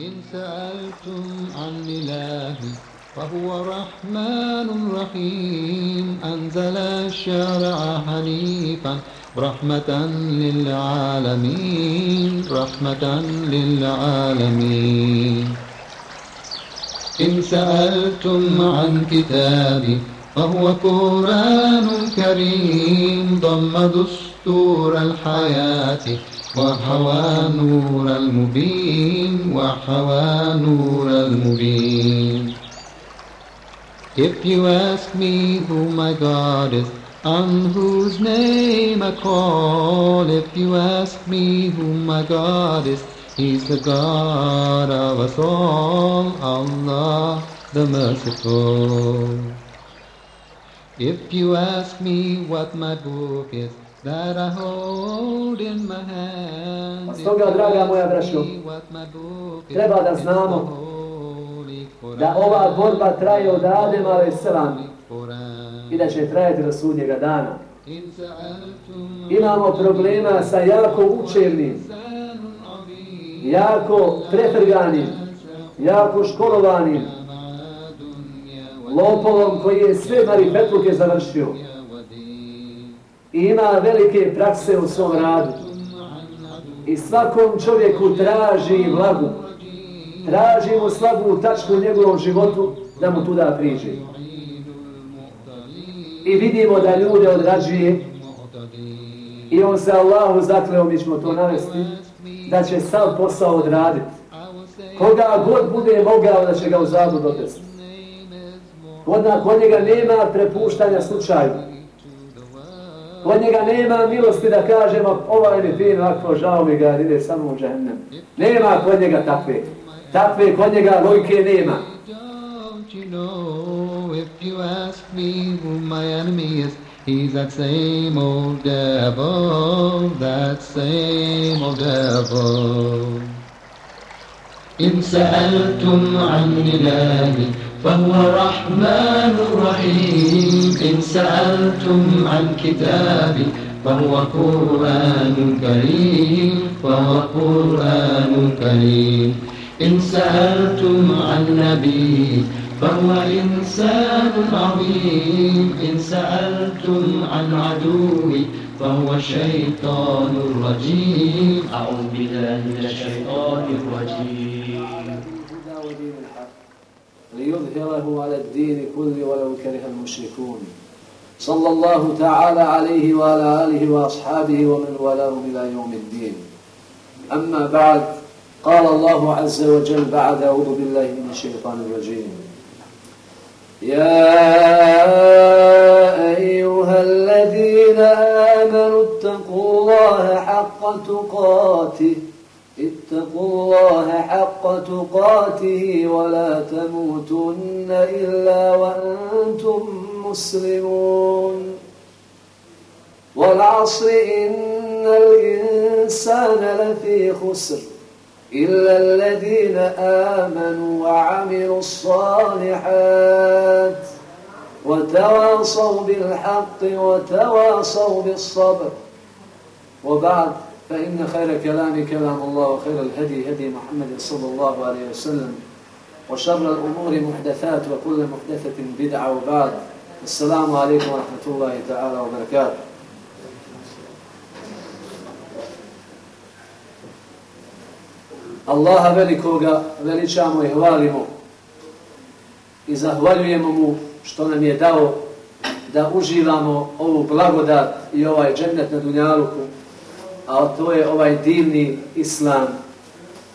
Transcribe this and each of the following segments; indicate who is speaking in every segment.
Speaker 1: إن سألتم عن إلهي فهو رحمن رحيم. أنزل الشرع حنيفا رحمة للعالمين رحمة للعالمين. إن سألتم عن كتابي فهو قرآن كريم ضم دستور الحياة. وحوى نور المبين وحوى نور المبين If you ask me who my God is, on whose name I call, if you ask me who my God is, He's the God of us all, Allah the merciful. If you ask me what my book is, that I hold in my hand,
Speaker 2: Stoga, draga moja braćo, treba da znamo da ova borba traje od Adema ove selam i da će trajati do sudnjega dana. Imamo problema sa jako učevnim, jako pretrganim, jako školovanim, lopovom koji je sve marifetluke završio. I ima velike prakse u svom radu. I svakom čovjeku traži vlagu traži mu slabu tačku u njegovom životu da mu tuda priđe. I vidimo da ljude odrađuje i on se Allahu zakleo, mi ćemo to navesti, da će sav posao odraditi. Koga god bude mogao da će ga u zadu dotesti. Kod, kod njega nema prepuštanja slučaju. Kod njega nema milosti da kažemo ovaj mi fin, ovako žao mi ga, ide samo u džahnem. Nema kod njega takve. Takve kod njega lojke nema. Don't you know if you ask me who my enemy is, he's that same old devil, that same old devil. إن سألتم عن إلهي فهو رحمن رحيم. إن سألتم عن كتابي فهو قرآن كريم. فهو قرآن كريم. إن سألتم عن نبي فهو إنسان عظيم. إن سألتم عن عدوي فهو الشيطان الرجيم أعوذ بالله من الشيطان الرجيم. ليظهره على الدين كله ولو كره المشركون. صلى الله تعالى عليه وعلى آله وأصحابه ومن والاه إلى يوم الدين. أما بعد قال الله عز وجل بعد أعوذ بالله من الشيطان الرجيم. يا أيها الذين آمنوا اتقوا الله حق تقاته اتقوا الله حق تقاته ولا تموتن إلا وأنتم مسلمون. والعصر إن الإنسان لفي خسر إلا الذين آمنوا وعملوا الصالحات وتواصوا بالحق وتواصوا بالصبر. وبعد فإن خير كلام كلام الله وخير الهدي هدي محمد صلى الله عليه وسلم وشر الأمور محدثات وكل محدثة بدعة وبعد السلام عليكم ورحمة الله تعالى وبركاته Allaha velikoga veličamo i hvalimo i zahvaljujemo mu što nam je dao da uživamo ovu blagodat i ovaj džennet na Dunjaluku, a to je ovaj divni islam,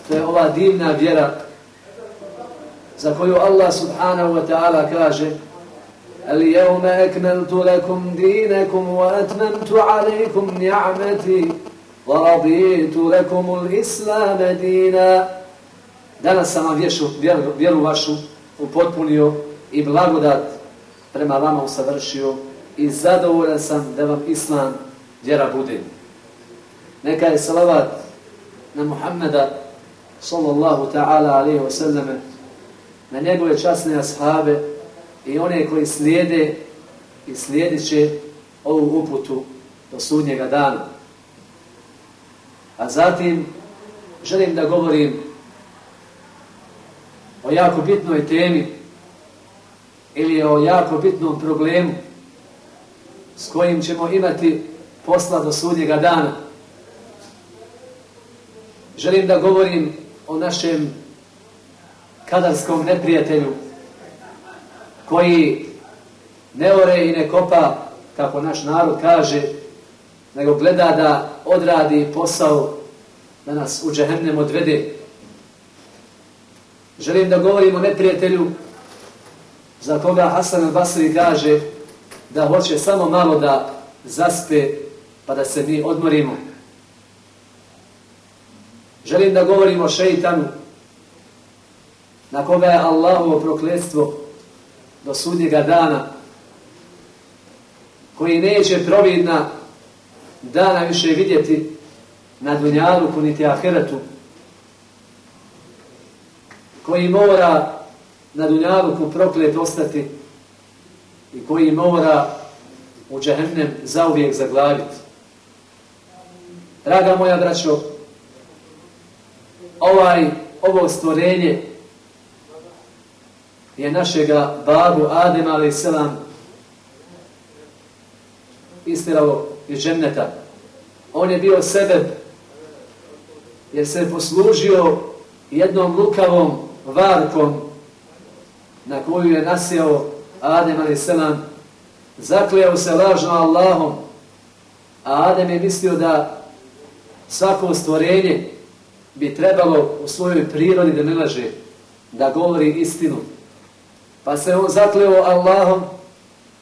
Speaker 2: to je ova divna vjera za koju Allah subhanahu wa ta'ala kaže اليوم أكملت لكم دينكم وأتممت عليكم نعمتي وَرَضِيتُ لَكُمُ الْإِسْلَامَ دِينَ Danas sam vam vješu, vjeru, vjeru vašu upotpunio i blagodat prema vama usavršio i zadovoljan sam da vam Islam vjera bude. Neka je salavat na Muhammeda sallallahu ta'ala alaihi wa sallame na njegove časne ashabe i one koji slijede i slijedit će ovu uputu do sudnjega dana. A zatim želim da govorim o jako bitnoj temi ili o jako bitnom problemu s kojim ćemo imati posla do sudnjega dana. Želim da govorim o našem kadarskom neprijatelju koji ne ore i ne kopa, kako naš narod kaže, nego gleda da odradi posao da nas u džehennem odvede. Želim da govorim o neprijatelju za koga Hasan al-Basri kaže da hoće samo malo da zaspe pa da se mi odmorimo. Želim da govorim o šeitanu na koga je Allahovo prokletstvo do sudnjega dana koji neće providna dana više vidjeti na dunjalu niti ahiretu koji mora na dunjaluku proklet ostati i koji mora u džehennem zauvijek zaglaviti. Draga moja braćo, ovaj, ovo stvorenje je našega babu Adem a.s. istiralo iz dženneta. On je bio sebe jer se poslužio jednom lukavom varkom na koju je nasjeo Adem a.s. Zaklijao se lažno Allahom, a Adem je mislio da svako stvorenje bi trebalo u svojoj prirodi da ne laže, da govori istinu. Pa se on zakleo Allahom,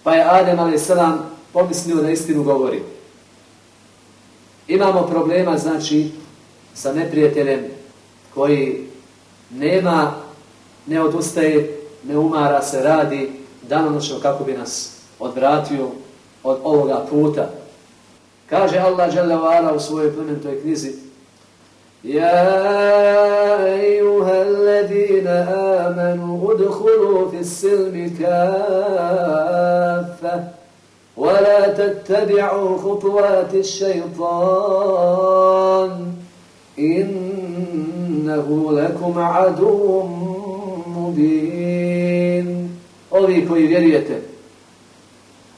Speaker 2: pa je Adem a.s. pomislio da istinu govori. Imamo problema, znači, sa neprijateljem koji nema, ne odustaje, ne umara se, radi danonočno kako bi nas odvratio od ovoga puta. Kaže Allah dželle u svojoj plemenitoj knjizi Ja ejuha alladina amanu udhulu fi silmi kafa ولا تتبعوا خطوات الشيطان إنه لكم عدو mubin. Ovi koji vjerujete,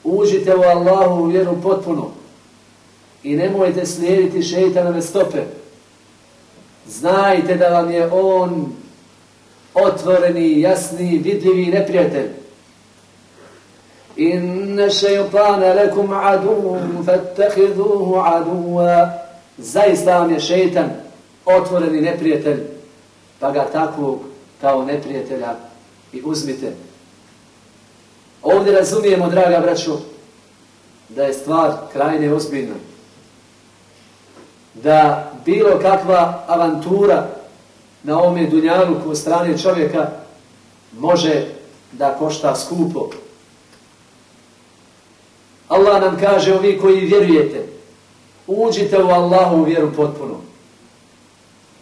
Speaker 2: uđite u Allahu vjeru potpuno i nemojte slijediti šeitanove stope. Znajte da vam je on otvoreni, jasni, vidljivi neprijatelj. Inna šeitana lekum adu, fattahiduhu aduwa. Zaista vam je šeitan otvoreni neprijatelj, pa ga takvog kao neprijatelja i uzmite. Ovdje razumijemo, draga braćo, da je stvar krajne ozbiljna. Da bilo kakva avantura na ovome dunjalu ko strane čovjeka može da košta skupo. Allah nam kaže, ovi koji vjerujete, uđite u Allahu vjeru potpuno.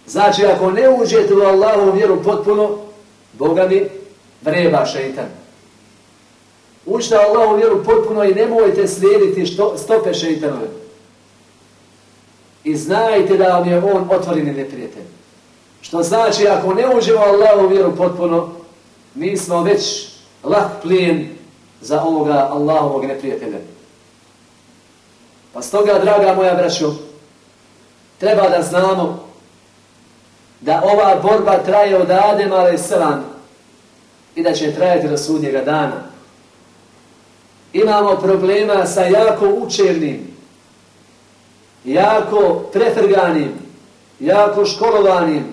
Speaker 2: Znači, ako ne uđete u Allahu vjeru potpuno, Boga mi vreba šeitan. Uđite u Allahu vjeru potpuno i nemojte slijediti što, stope šeitanove. I znajte da vam je on otvoreni neprijatelj. Što znači, ako ne uđemo Allahu vjeru potpuno, mi smo već lak plijen za ovoga Allahovog neprijatelja. Pa stoga, draga moja braćo, treba da znamo da ova borba traje od Adema ale sran i da će trajati do sudnjega dana. Imamo problema sa jako učernim, jako preferganim, jako školovanim,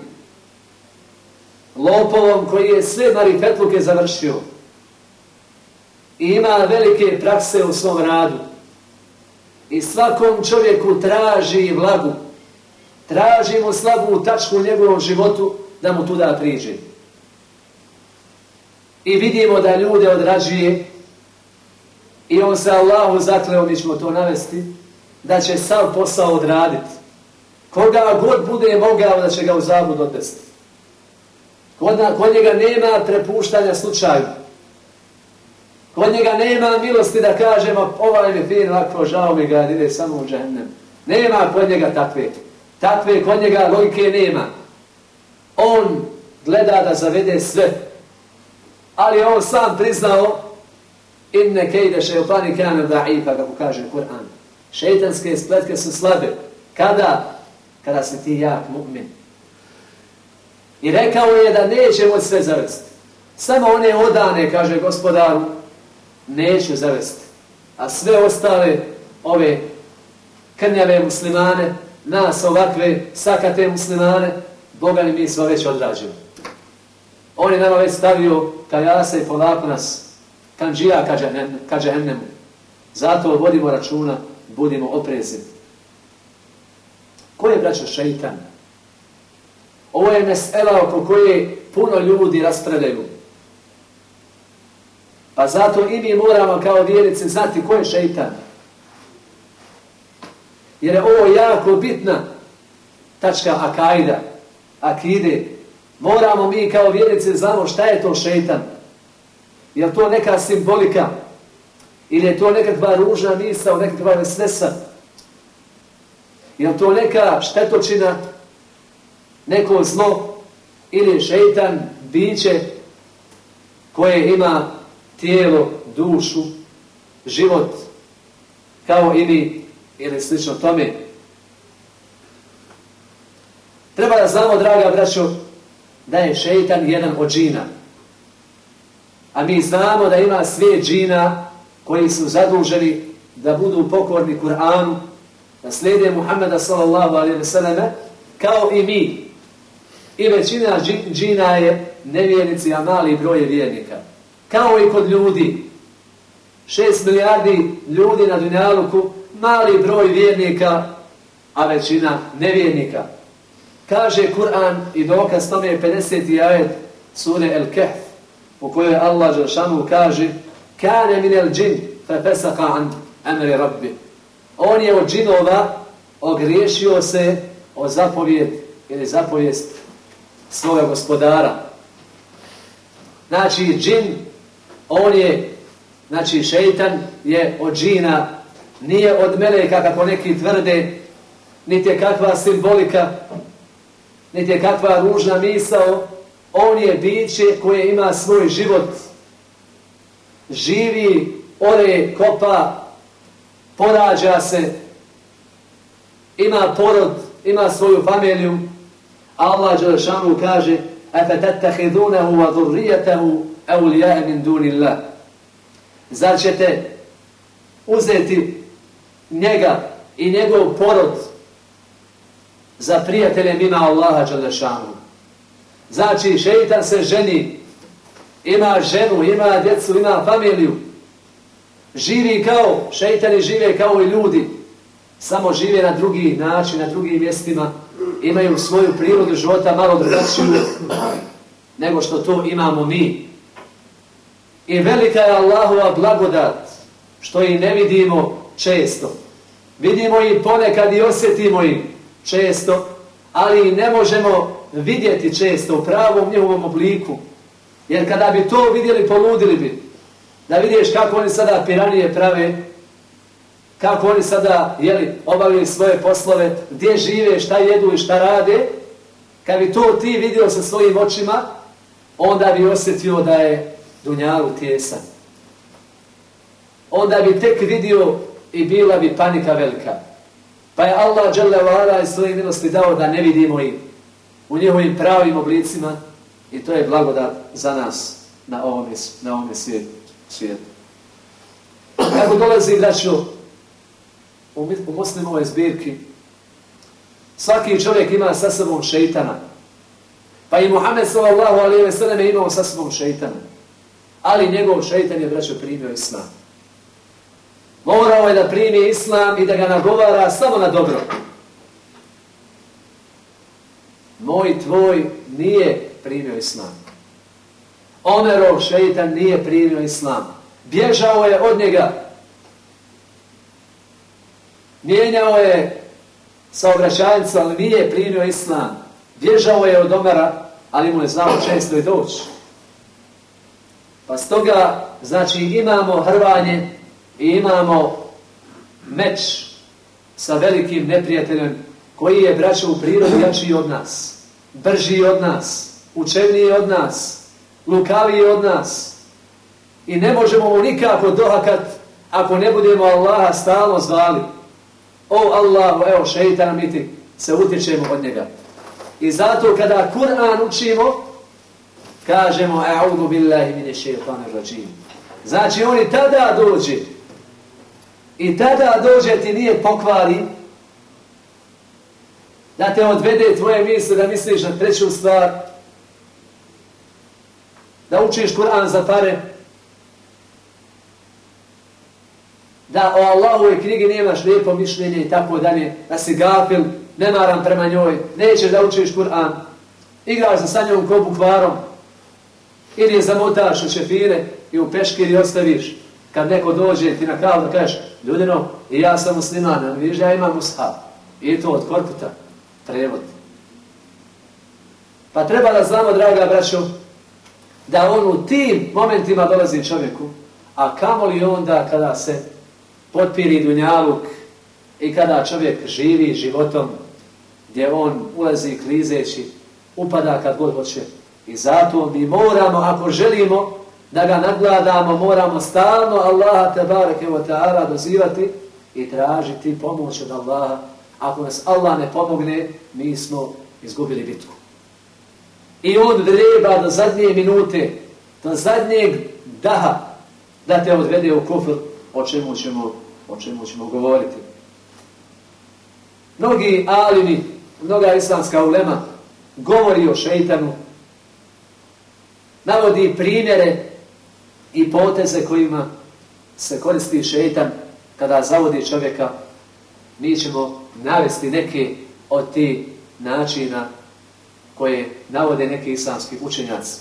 Speaker 2: lopovom koji je sve marifetluke završio i ima velike prakse u svom radu. I svakom čovjeku traži vlagu, tražimo slabu tačku u njegovom životu da mu tuda priđe. I vidimo da ljude odrađuje i on se Allahu zakleo, mi ćemo to navesti, da će sav posao odraditi. Koga god bude mogao da će ga u zabud odvesti. Kod, kod njega nema prepuštanja slučaju. Kod njega nema milosti da kažemo ovaj mi fin, ovako žao mi ga, ide samo u džennem. Nema kod njega takve. Takve kod njega logike nema. On gleda da zavede sve. Ali on sam priznao inne kejde šeitani kane da'ifa, pa kako kaže Kur'an. Šeitanske spletke su slabe. Kada? Kada si ti jak mu'min. I rekao je da neće moći sve zavesti. Samo one odane, kaže gospodaru, neću zavesti. A sve ostale, ove krnjave muslimane, nas ovakve sakate muslimane, Boga mi smo već odrađeni. On je nama već stavio kajasa i polako nas kanđija ka džahennemu. Zato vodimo računa, budemo oprezni. Ko je braćo šeitan? Ovo je mesela oko koje puno ljudi raspravljaju. Pa zato i mi moramo kao vjerice znati ko je šeitan. Jer je ovo jako bitna tačka akajda, akide. Moramo mi kao vjerice znamo šta je to šeitan. Je to neka simbolika? Ili je to nekakva ružna misa, nekakva vesnesa? Je to neka štetočina, neko zlo? Ili šeitan biće koje ima tijelo, dušu, život, kao i mi, ili slično tome. Treba da znamo, draga braćo, da je šeitan jedan od džina. A mi znamo da ima sve džina koji su zaduženi da budu pokorni Kur'anu, da slijede Muhammeda sallallahu alaihi ve selleme, kao i mi. I većina džina je nevjernici, a mali broj je vjernika. Kao i kod ljudi. Šest milijardi ljudi na Dunjaluku, mali broj vjernika, a većina nevjernika. Kaže Kur'an i dokaz tome je 50. ajet sure El Kehf, u kojoj Allah Žešanu kaže Kane minel džin fe fesaka an emri rabbi. On je od džinova ogriješio se o zapovjed ili zapovjest svoga gospodara. Znači, džin, on je, znači, šeitan je od džina, nije od meleka kako neki tvrde, niti je kakva simbolika, niti je kakva ružna misao, on je biće koje ima svoj život, živi, ore, kopa, porađa se, ima porod, ima svoju familiju. Allah Đelešanu kaže أَفَتَتَّخِذُونَهُ وَذُرِّيَتَهُ أَوْلِيَاءَ مِنْ دُونِ اللَّهِ Zar ćete uzeti njega i njegov porod za prijatelje mima Allaha Đelešanu? Znači, šeitan se ženi, ima ženu, ima djecu, ima familiju. Živi kao, šeitani žive kao i ljudi. Samo žive na drugi način, na drugim mjestima. Imaju svoju prirodu života malo drugačiju nego što to imamo mi. I velika je Allahova blagodat što i ne vidimo često. Vidimo i ponekad i osjetimo ih često, ali ne možemo vidjeti često u pravom njegovom obliku. Jer kada bi to vidjeli, poludili bi. Da vidiš kako oni sada piranije prave, kako oni sada jeli, obavili svoje poslove, gdje žive, šta jedu i šta rade, kad bi to ti vidio sa svojim očima, onda bi osjetio da je Dunjalu tjesan. Onda bi tek vidio i bila bi panika velika. Pa je Allah dželle iz svoje milosti dao da ne vidimo ih u njihovim pravim oblicima i to je blagodat za nas na ovome, na ovome svijetu. svijetu. Kako dolazi, braćo, u, u muslimovoj zbirki, svaki čovjek ima sa sobom šeitana. Pa i Muhammed sallallahu alaihi ve sallam je imao sa sobom šeitana. Ali njegov šeitan je, braćo, primio islam. Morao je da primi islam i da ga nagovara samo na dobro moj tvoj nije primio islam. Omerov šeitan nije primio islam. Bježao je od njega. Mijenjao je saobraćajnicu, ali nije primio islam. Bježao je od Omera, ali mu je znao često i doći. Pa stoga, znači, imamo hrvanje i imamo meč sa velikim neprijateljem koji je braćo u prirodi jači od nas, brži od nas, učevniji od nas, lukaviji od nas. I ne možemo mu nikako dohakat ako ne budemo Allaha stalno zvali. O Allahu, evo šeitan mi ti se utječemo od njega. I zato kada Kur'an učimo, kažemo a'udhu billahi mine šeitanir rajim. Znači oni tada dođe i tada dođe ti nije pokvari da te odvede tvoje misle da misliš na treću stvar da učiš Kur'an za pare? Da o Allahove knjigi nemaš lijepo mišljenje i tako dalje, da si gafil, ne maram prema njoj, nećeš da učiš Kur'an, igraš se sa njom ko bukvarom, ili je zamotaš u šefire i u peškiri ostaviš, kad neko dođe ti na kavu da kažeš, ljudino, i ja sam musliman, vidiš ja imam ushab, i to od korputa, prevod. Pa treba da znamo, draga braćo, da on u tim momentima dolazi čovjeku, a kamo li onda kada se potpiri dunjaluk i kada čovjek živi životom gdje on ulazi klizeći, upada kad god hoće. I zato mi moramo, ako želimo da ga nagladamo, moramo stalno Allaha tebareke wa ta'ala dozivati i tražiti pomoć od Allaha. Ako nas Allah ne pomogne, mi smo izgubili bitku. I on dreba do zadnje minute, do zadnjeg daha da te odvede u kufr o čemu ćemo, o čemu ćemo govoriti. Mnogi alimi, mnoga islamska ulema govori o šeitanu, navodi primjere i poteze kojima se koristi šeitan kada zavodi čovjeka, mi ćemo navesti neke od ti načina koje navode neki islamski učenjaci.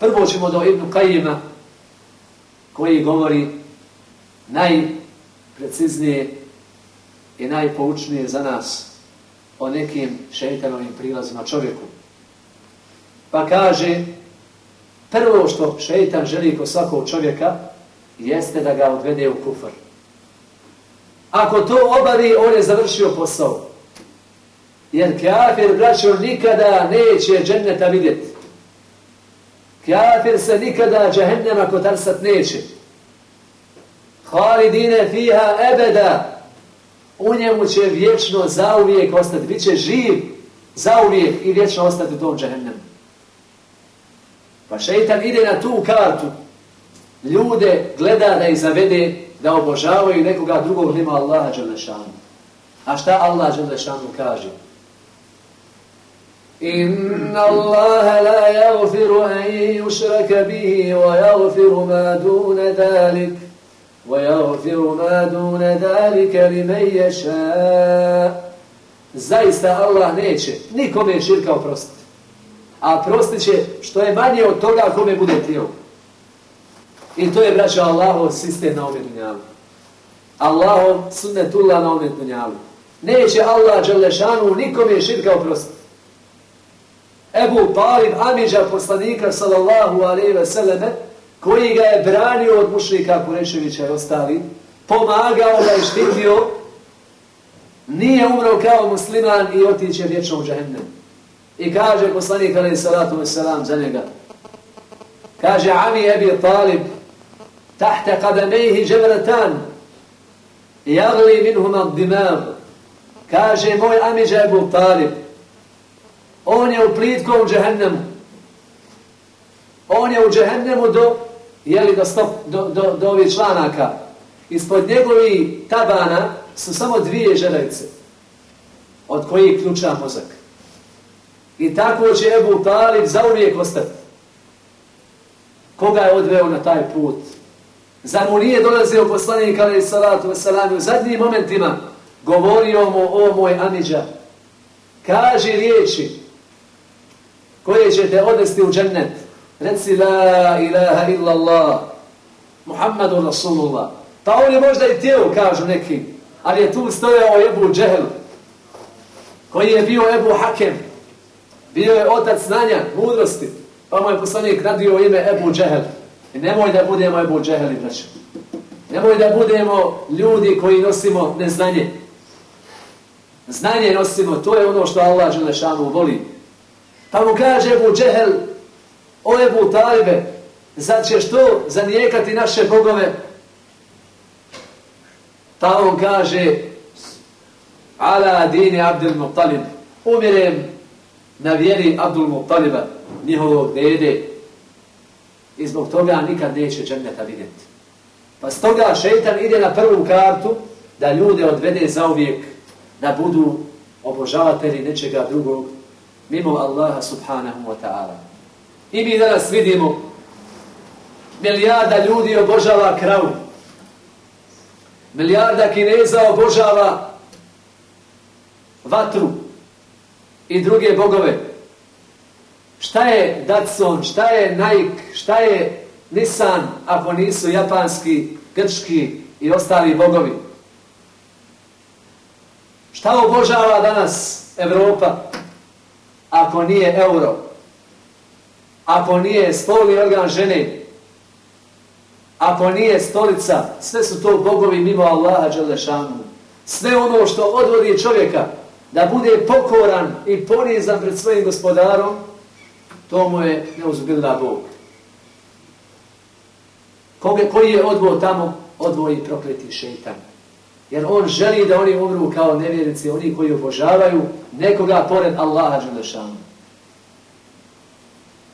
Speaker 2: Prvo ćemo do Ibnu Kajima, koji govori najpreciznije i najpoučnije za nas o nekim šeitanovim prilazima čovjeku. Pa kaže, prvo što šeitan želi kod svakog čovjeka, jeste da ga odvede u kufar. Ako to obavi, on je završio posao. Jer kafir, braćo, nikada neće dženneta vidjeti. Kafir se nikada džahennema kotarsat neće. Halidine fiha ebeda. U njemu će vječno zauvijek ostati. Biće živ zauvijek i vječno ostati u tom džahennemu. Pa šeitan ide na tu kartu. Ljude gleda da ih zavede da obožavaju nekoga drugog nima Allaha Đelešanu. A šta Allah Đelešanu kaže? إن الله لا يغفر أن يشرك به ويغفر ما دون ذلك ويغفر ما دون ذلك لمن يشاء Zaista Allah neće nikome širka oprostiti. A prostit će što je manje od toga kome bude tijelo. I to je, braćo, Allahov sistem na ovom dunjalu. Allahov sunnetullah na ovom dunjalu. Neće Allah, Đalešanu, nikome širka oprostiti. Ebu Talib Amidža poslanika sallallahu alaihi ve selleme koji ga je branio od mušnika Kureševića i ostali, pomagao ga i štitio, nije umro kao musliman i otiće vječno u džahennem. I kaže poslanik alaihi salatu ve selam za njega, kaže Ami Ebi Talib, tahte kadamejhi dževratan, jagli minhuma dimav, kaže moj Amidža Ebu Talib, On je u plitkom džehennemu. On je u džehennemu do, jeli, do, stop, do, do, do ovih članaka. Ispod njegovi tabana su samo dvije želejce od kojih ključa mozak. I tako će Ebu Talib zauvijek ostati. Koga je odveo na taj put? Zar mu nije dolazio poslanik alaih salatu wasalam u zadnjim momentima govorio mu o moj Amidža. Kaži riječi koje će te odvesti u džennet. Reci la ilaha illallah, Muhammadu Rasulullah. Pa on je možda i tijelo, kažu neki, ali je tu stojao Ebu Džehel, koji je bio Ebu Hakem, bio je otac znanja, mudrosti, pa moj poslanik radio ime Ebu Džehel. I nemoj da budemo Ebu Džeheli, braću. Nemoj da budemo ljudi koji nosimo neznanje. Znanje nosimo, to je ono što Allah Želešanu voli. Pa mu kaže Ebu Džehel, O Ebu Talibe, zad ćeš to zanijekati naše bogove? Pa on kaže, ala dini Abdul Muttalib, umirem na vjeri Abdul Muttaliba, njihovog dede, i zbog toga nikad neće dženneta vidjeti. Pa stoga šeitan ide na prvu kartu da ljude odvede zauvijek da budu obožavatelji nečega drugog mimo Allaha subhanahu wa ta'ala. I mi danas vidimo milijarda ljudi obožava kravu. Milijarda kineza obožava vatru i druge bogove. Šta je Datsun, šta je Nike, šta je Nissan, ako nisu japanski, grčki i ostali bogovi? Šta obožava danas Evropa, ako nije euro? Ako nije spolni organ žene? Ako nije stolica? Sve su to bogovi mimo Allaha Đelešanu. Sve ono što odvodi čovjeka da bude pokoran i ponizan pred svojim gospodarom, to mu je neuzbilna Bog. Koga, koji je odvoj tamo? Odvoj i prokleti šeitan. Jer on želi da oni umru kao nevjerici, oni koji obožavaju nekoga pored Allaha Đelešanu.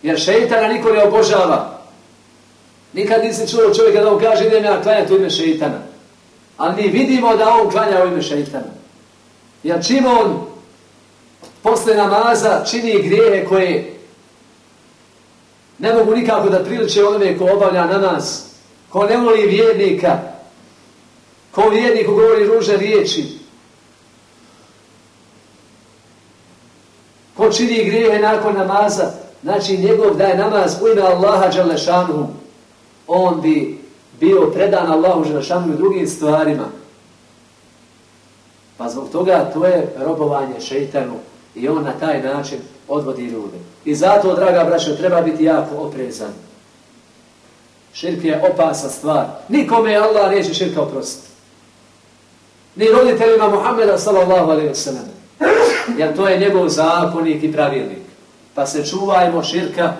Speaker 2: Jer šeitana niko ne obožava. Nikad nisi čuo čovjeka da on kaže idem ja klanjati u ime šeitana. Ali mi vidimo da on klanja u ime šeitana. Jer čim on posle namaza čini grijehe koje ne mogu nikako da priliče onome ko obavlja namaz, ko ne voli vjernika, ko vjerniku govori ružne riječi, ko čini grijehe nakon namaza, znači njegov da je namaz u ime Allaha Đalešanu, on bi bio predan Allahu Đalešanu i drugim stvarima. Pa zbog toga to je robovanje šeitanu i on na taj način odvodi ljude. I zato, draga braćo, treba biti jako oprezan. Širk je opasa stvar. Nikome Allah neće širka oprostiti. Ni roditeljima Muhammeda sallallahu alaihi wasallam. Jer to je njegov zakonik i pravilnik. Pa se čuvajmo širka.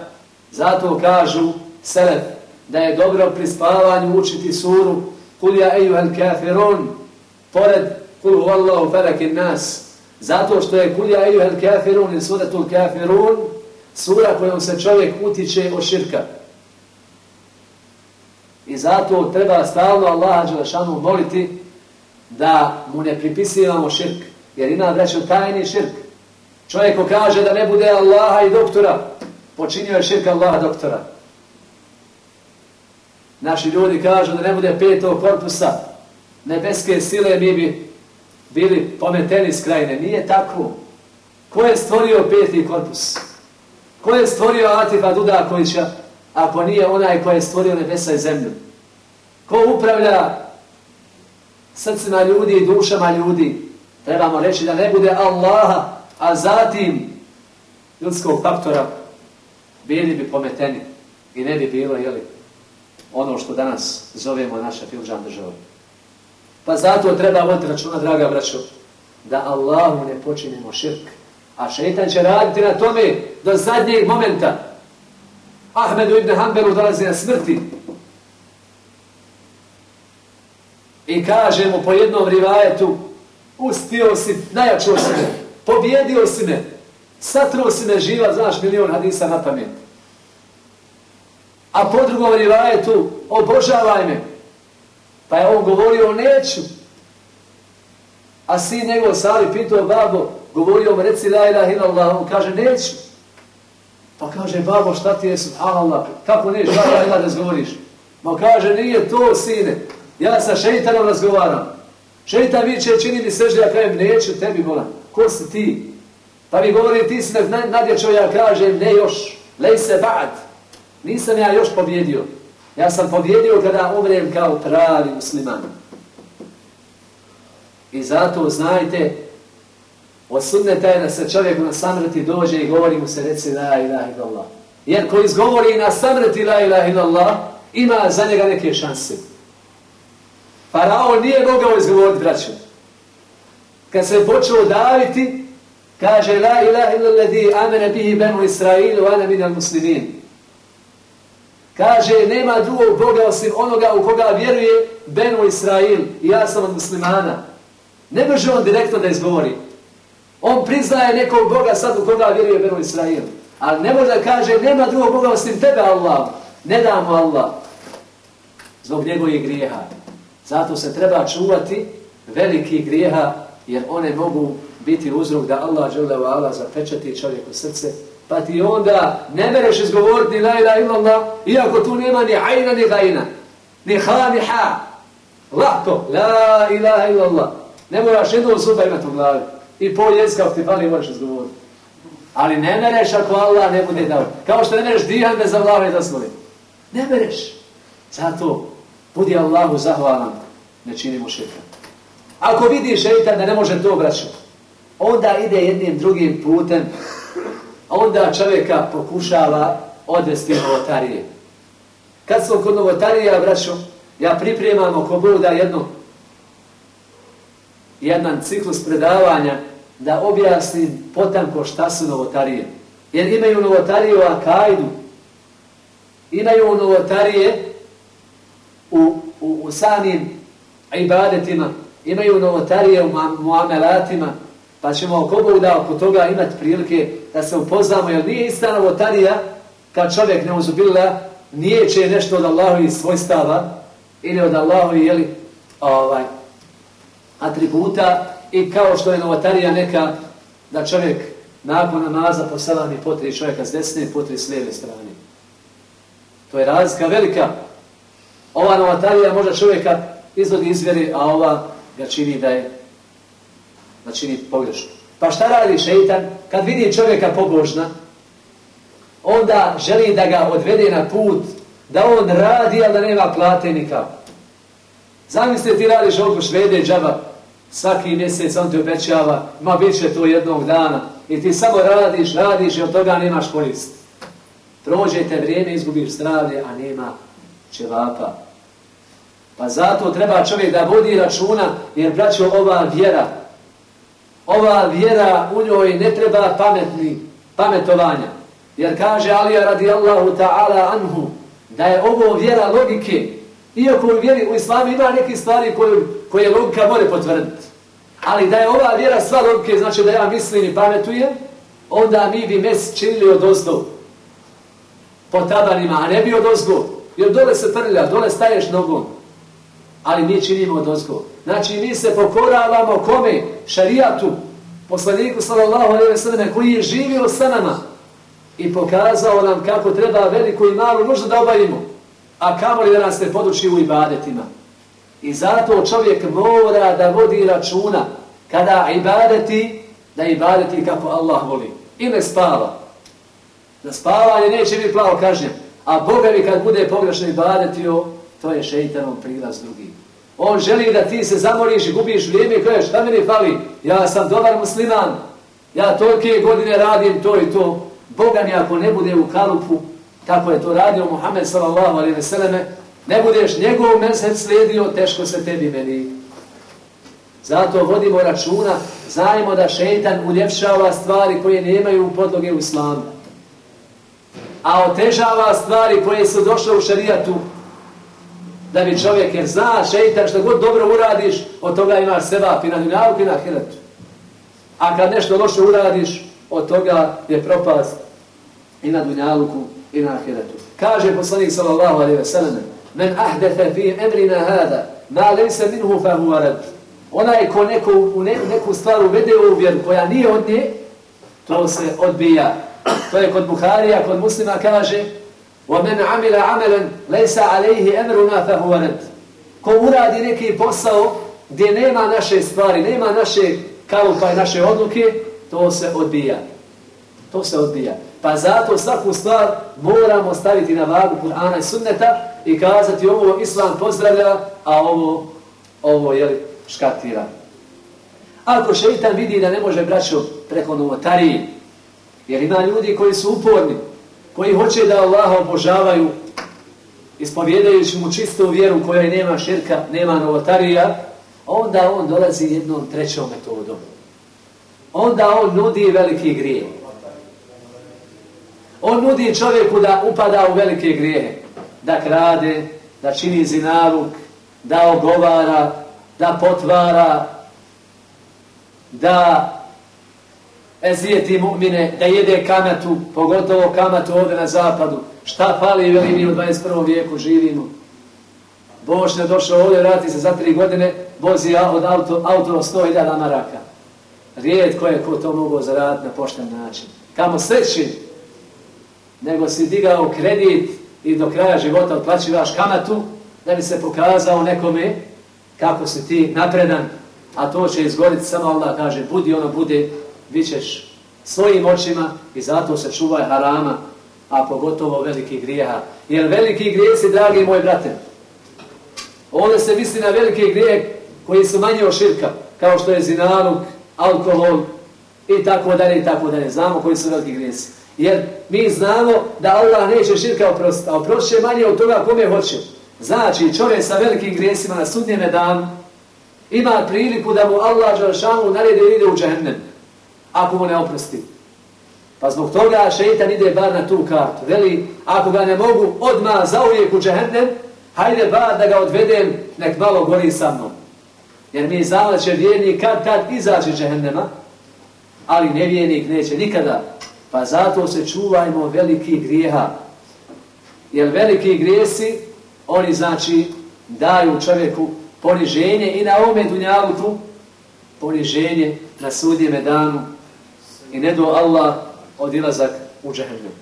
Speaker 2: Zato kažu selef da je dobro pri spavanju učiti suru Kul ja ejuhel kafirun pored Kul huvallahu farakin nas. Zato što je Kul ja ejuhel kafirun ili suratul kafirun sura kojom se čovjek utiče o širka. I zato treba stalno Allaha Đelešanu moliti da mu ne pripisivamo širk. Jer ima vreću tajni širk. Čovjek ko kaže da ne bude Allaha i doktora, počinio je širk Allaha doktora. Naši ljudi kažu da ne bude petog korpusa, nebeske sile mi bi bili pometeni s krajine. Nije tako. Ko je stvorio peti korpus? Ko je stvorio Atifa Dudakovića, ako nije onaj ko je stvorio nebesa i zemlju? Ko upravlja srcima ljudi i dušama ljudi? Trebamo reći da ne bude Allaha, a zatim ljudskog faktora bili bi pometeni i ne bi bilo, jeli, ono što danas zovemo naša filđan država. Pa zato treba voditi računa, draga braćo, da Allahu ne počinimo širk. A šeitan će raditi na tome do zadnjeg momenta. Ahmedu ibn Hanbelu dolazi na smrti. I kaže mu po jednom rivajetu, ustio si, najjačio si me, pobjedio si me, satruo si me živa, znaš milion hadisa na pamet. A po drugom rivajetu, obožavaj me. Pa je on govorio, neću. A sin njegov Sali pitao babo, govorio mu, reci la ilaha illallah, on kaže, neću. Pa kaže, babo, šta ti je, subhanallah, kako neću, la ilaha da zgovoriš? Ma kaže, nije to, sine, ja sa šeitanom razgovaram. Šeitan viće, čini mi sežde, ja kajem, neću, tebi moram. Ko si ti? Pa mi govori, ti si me nadječao, ja kažem, ne još, lej se ba'd. Nisam ja još pobjedio. Ja sam pobjedio kada umrem kao pravi musliman. I zato znajte, od sunneta je da se čovjek na samrti dođe i govori mu se reci la ilaha illallah. Jer ko izgovori na samrti la ilaha illallah, ima za njega neke šanse. Faraon nije mogao izgovoriti, braću. Kad se počeo daviti, kaže la ilaha illallah di amene bihi benu Israilu, ana minal muslimin. Kaže, nema drugog Boga osim onoga u koga vjeruje Benu Israil i ja sam od muslimana. Ne može on direktno da izgovori. On priznaje nekog Boga sad u koga vjeruje Benu Israil. Ali ne može da kaže, nema drugog Boga osim tebe Allah. Ne damo Allah. Zbog njegovih grijeha. Zato se treba čuvati veliki grijeha, jer one mogu biti uzrok da Allah žele u Allah zapečati čovjeku srce, pa ti onda ne mereš izgovoriti la ilaha illallah, iako tu nema ni ajna ni gajna, ni ha ni ha. Lahko, la ilaha illallah. Ne moraš jednu zuba imati u glavi. I pol jezika ti pali moraš izgovoriti. Ali ne mereš ako Allah ne bude dao. Kao što ne mereš dihan bez Allaha i doslovi. Ne mereš. Zato budi Allahu zahvalan, ne činimo šeitan. Ako vidi šeitan da ne može to obraćati, onda ide jednim drugim putem, onda čovjeka pokušava odvesti novotarije. Kad smo kod novotarija, braćo, ja pripremam oko Boga jednu, jedan ciklus predavanja da objasnim potanko šta su novotarije. Jer imaju novotarije u Akajdu, imaju novotarije u, u, u samim ibadetima, imaju novotarije u muamelatima, pa ćemo oko Bog da oko toga imati prilike da se upoznamo, jer nije ista novotarija kad čovjek ne uzubila, nije će nešto od Allahovi svojstava ili od Allahovi jeli, ovaj, atributa i kao što je novotarija neka da čovjek nakon namaza po salami potri čovjeka s desne i potri s lijeve strane. To je razlika velika. Ova novatarija može čovjeka izvodi izvjeri, a ova ga čini da je da čini pogrešno. Pa šta radi šeitan? Kad vidi čovjeka pobožna, onda želi da ga odvede na put, da on radi, ali da nema plate nikako. Zamislite ti radiš oko švede džaba, svaki mjesec on te obećava, ma bit će to jednog dana, i ti samo radiš, radiš i od toga nemaš korist. Prođete vrijeme, izgubiš zdravlje, a nema čevapa. Pa zato treba čovjek da vodi računa, jer braćo ova vjera, ova vjera u njoj ne treba pametni, pametovanja. Jer kaže Alija radijallahu ta'ala anhu, da je ovo vjera logike, iako u vjeri u islamu ima neke stvari koje, koje logika može potvrditi. Ali da je ova vjera sva logike, znači da ja mislim i pametujem, onda mi bi mes činili od ozdo po tabanima, a ne bi od ozgo. Jer dole se trlja, dole staješ nogom. Ali mi činimo dozgo. Znači mi se pokoravamo kome? Šarijatu, poslaniku sallallahu alaihi wa sallam, koji je živio sa nama i pokazao nam kako treba veliku i malu možda da obavimo. A kamo li da nas ne poduči u ibadetima? I zato čovjek mora da vodi računa kada ibadeti, da ibadeti kako Allah voli. I ne spava. Da spavanje neće biti plavo kažnjeno. A Boga mi kad bude pogrešno ibadetio, to je šeitanom prilaz drugi. On želi da ti se zamoriš i gubiš vrijeme i kažeš šta mi fali? Ja sam dobar musliman. Ja tolike godine radim to i to. Boga mi ako ne bude u kalupu, kako je to radio Muhammed sallallahu alaihi ve selleme, ne budeš njegov mesec slijedio, teško se tebi meni. Zato vodimo računa, znajmo da šeitan uljepšava stvari koje nemaju podloge u islamu. A otežava stvari koje su došle u šarijatu, da bi čovjek, jer zna šeitan što god dobro uradiš, od toga imaš seba, i na dunjavu, i na hiratu. A kad nešto loše uradiš, od toga je propast i na dunjaluku i na ahiretu. Kaže poslanik sallallahu alaihi ve sellem: "Men ahdatha fi amrina hada ma laysa minhu fa huwa rad." Onaj ko neku, u ne, neku stvar uvede u vjeru koja nije od nje, to se odbija. To je kod Buharija, kod muslima kaže وَمَنْ عَمِلَ عَمَلًا لَيْسَ عَلَيْهِ أَمْرُنَا فَهُوَ رَدْ Ko uradi neki posao gdje nema naše stvari, nema naše kalupa i naše odluke, to se odbija. To se odbija. Pa zato svaku stvar moramo staviti na vagu Kur'ana i sunneta i kazati ovo Islam pozdravlja, a ovo, ovo je škatira. Ako šeitan vidi da ne može braćo preko novotariji, jer ima ljudi koji su uporni, koji hoće da Allaha obožavaju, ispovjedajući mu čistu vjeru koja nema širka, nema novotarija, onda on dolazi jednom trećom metodom. Onda on nudi veliki grije. On nudi čovjeku da upada u velike grijehe. da krade, da čini zinaruk, da ogovara, da potvara, da ezijeti mu'mine, da jede kamatu, pogotovo kamatu ovdje na zapadu. Šta fali, veli mi u 21. vijeku živimo. Bošnja došao ovdje, vrati se za tri godine, vozi od auto, auto 100.000 maraka. Rijetko je ko to mogao zaraditi na pošten način. Kamo sreći, nego si digao kredit i do kraja života otplaćivaš kamatu, da bi se pokazao nekome kako si ti napredan, a to će izgoditi samo Allah kaže, budi ono bude, vićeš svojim očima i zato se čuvaj harama, a pogotovo veliki grijeha. Jer veliki grijesi, dragi moj brate, ovdje se misli na velike grije koji su manje od širka, kao što je zinaruk, alkohol i tako dalje i tako dalje. Znamo koji su veliki grijesi. Jer mi znamo da Allah neće širka oprostiti, a oprosti manje od toga kome hoće. Znači, čovjek sa velikim grijesima na sudnjeme dan ima priliku da mu Allah Žalšanu naredi ide u džehennem, ako mu ne oprosti. Pa zbog toga šeitan ide bar na tu kartu. Veli, ako ga ne mogu odmah zauvijek u džehennem, hajde bar da ga odvedem, nek malo gori sa mnom. Jer mi znamo da će vjernik kad tad izaći džehennema, ali nevjernik neće nikada. Pa zato se čuvajmo veliki grijeha. Jer veliki grijesi, oni znači daju čovjeku poniženje i na ome dunjavutu, poniženje na sudjeme danu i ne do Allah odilazak u džehennem.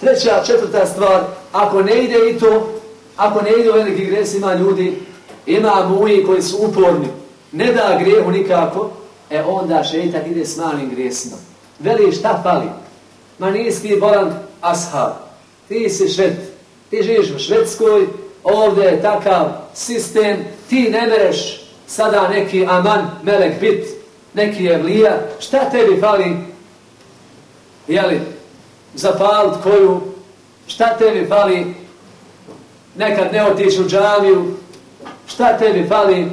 Speaker 2: Treća, četvrta stvar, ako ne ide i to, ako ne ide u veliki grijesi, ima ljudi, ima muji koji su uporni, ne da grijehu nikako, e onda šeitan ide s malim grijesima. Veli šta fali? Ma nisi ti bolan ashab, ti si šved, ti živiš u Švedskoj, ovdje je takav sistem, ti ne mereš sada neki aman, melek bit, neki evlija, šta tebi fali? Jeli, zapalit koju, šta tebi fali? Nekad ne otići u džaviju, šta tebi fali?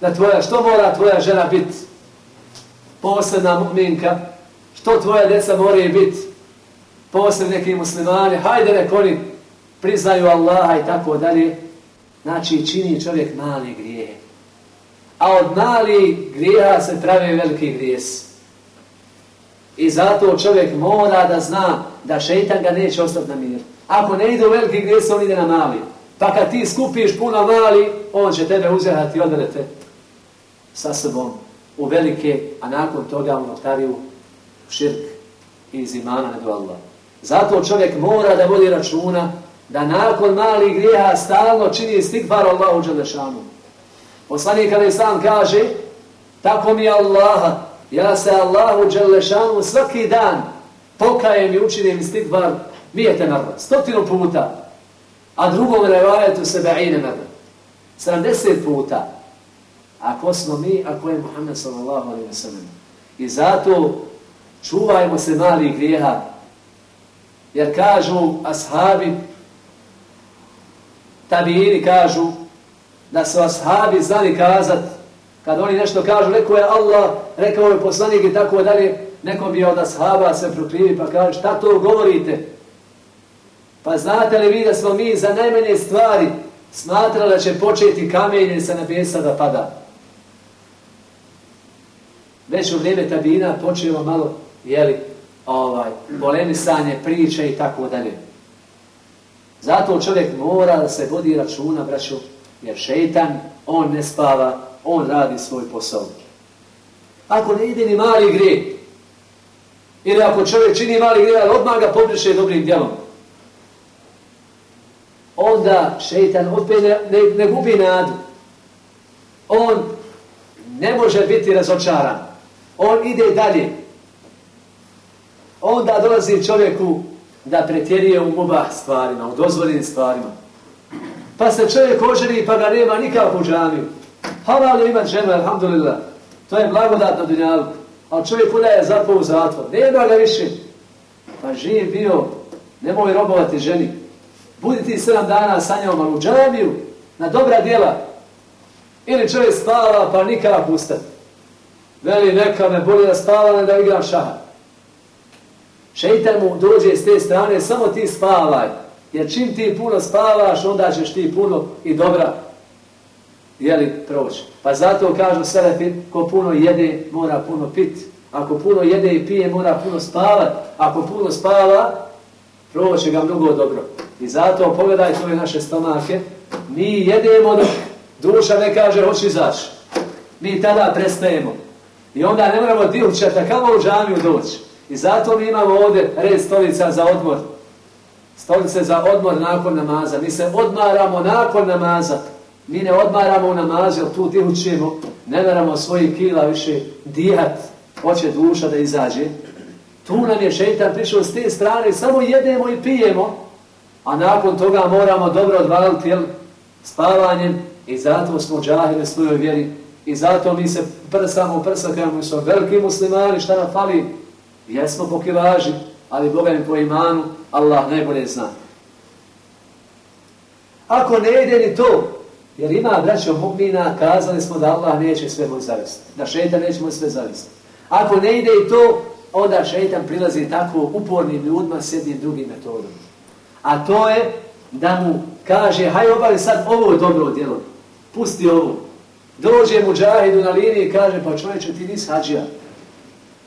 Speaker 2: Da tvoja, što mora tvoja žena biti? posebna mu'minka, što tvoja djeca moraju biti? posebni neki muslimani, hajde nek oni priznaju Allaha i tako dalje. Znači, čini čovjek mali grijehe. A od malih grijeha se pravi veliki grijes. I zato čovjek mora da zna da šeitan ga neće ostati na mir. Ako ne ide u veliki grijes, on ide na mali. Pa kad ti skupiš puno mali, on će tebe uzehati i odrete sa sobom u velike, a nakon toga u notariju širk iz imana ne do Allah. Zato čovjek mora da vodi računa da nakon malih grijeha stalno čini stikvar Allahu Đelešanu. Poslanik kada sam kaže, tako mi Allaha, ja se Allahu Đelešanu svaki dan pokajem i učinim stikvar vijete narod, stotinu puta, a drugom revajetu sebe ine narod, 70 puta. Ako smo mi, ako je Muhammed sallallahu alaihi wa sallam. I zato čuvajmo se malih grijeha, jer kažu ashabi, tabijini kažu da su ashabi znali kazat, kad oni nešto kažu, rekao je Allah, rekao je poslanik i tako dalje, neko bi od ashaba se prokrivi pa kaže, šta to govorite? Pa znate li vi da smo mi za najmanje stvari smatrali da će početi kamenje sa nebesa da pada? Već u vrijeme tabina počelo malo, jeli, ovaj, polemisanje, priče i tako dalje. Zato čovjek mora da se vodi računa, braćo, jer šeitan, on ne spava, on radi svoj posao. Ako ne ide ni mali grijeh, ili ako čovjek čini mali grijeh, ali odmah ga pobriše dobrim djelom, onda šeitan opet ne, ne, ne gubi nadu. On ne može biti razočaran. On ide dalje. Onda dolazi čovjeku da pretjerije u mubah stvarima, u dozvoljenim stvarima. Pa se čovjek oženi pa ga nema nikakvu u džamiju. Halal je imat ženu, alhamdulillah. To je blagodat na dunjalu. Ali čovjek kuda je zapao u zatvor. Nema ga više. Pa živ bio, nemoj robovati ženi. Budi ti sedam dana sa njom, ali u džamiju, na dobra djela. Ili čovjek spava pa nikako ustati. Veli neka me bolje da spava, ne da igram šaha. Šeitan mu dođe s te strane, samo ti spavaj. Jer čim ti puno spavaš, onda ćeš ti puno i dobra jeli, proći. Pa zato kažu Selefi, ko puno jede, mora puno pit. Ako puno jede i pije, mora puno spavat. Ako puno spava, proće ga mnogo dobro. I zato pogledajte ove naše stomake, mi jedemo dok duša ne kaže hoći izaći. Mi tada prestajemo. I onda ne moramo dilčati, kamo u džamiju doći. I zato mi imamo ovdje red stolica za odmor. Stolice za odmor nakon namaza. Mi se odmaramo nakon namaza. Mi ne odmaramo u namazu, tu dihućemo, Ne veramo svojih kila više dihat. Hoće duša da izađe. Tu nam je šeitan prišao s te strane. Samo jedemo i pijemo. A nakon toga moramo dobro odvaliti jel, spavanjem. I zato smo džahili svojoj vjeri. I zato mi se prsamo prsakamo prsa, mi smo veliki muslimani, šta nam fali? Jesmo pokivaži, ali Boga mi po imanu, Allah najbolje zna. Ako ne ide ni to, jer ima braćo mu'mina, kazali smo da Allah neće sve moj zavesti, da šeitan neće moj sve zavesti. Ako ne ide i to, onda šeitan prilazi tako upornim ljudima s jednim drugim metodom. A to je da mu kaže, haj obavi sad ovo dobro djelo, pusti ovo. Dođe mu džahidu na liniji i kaže, pa čovječe, ti nisi hađija.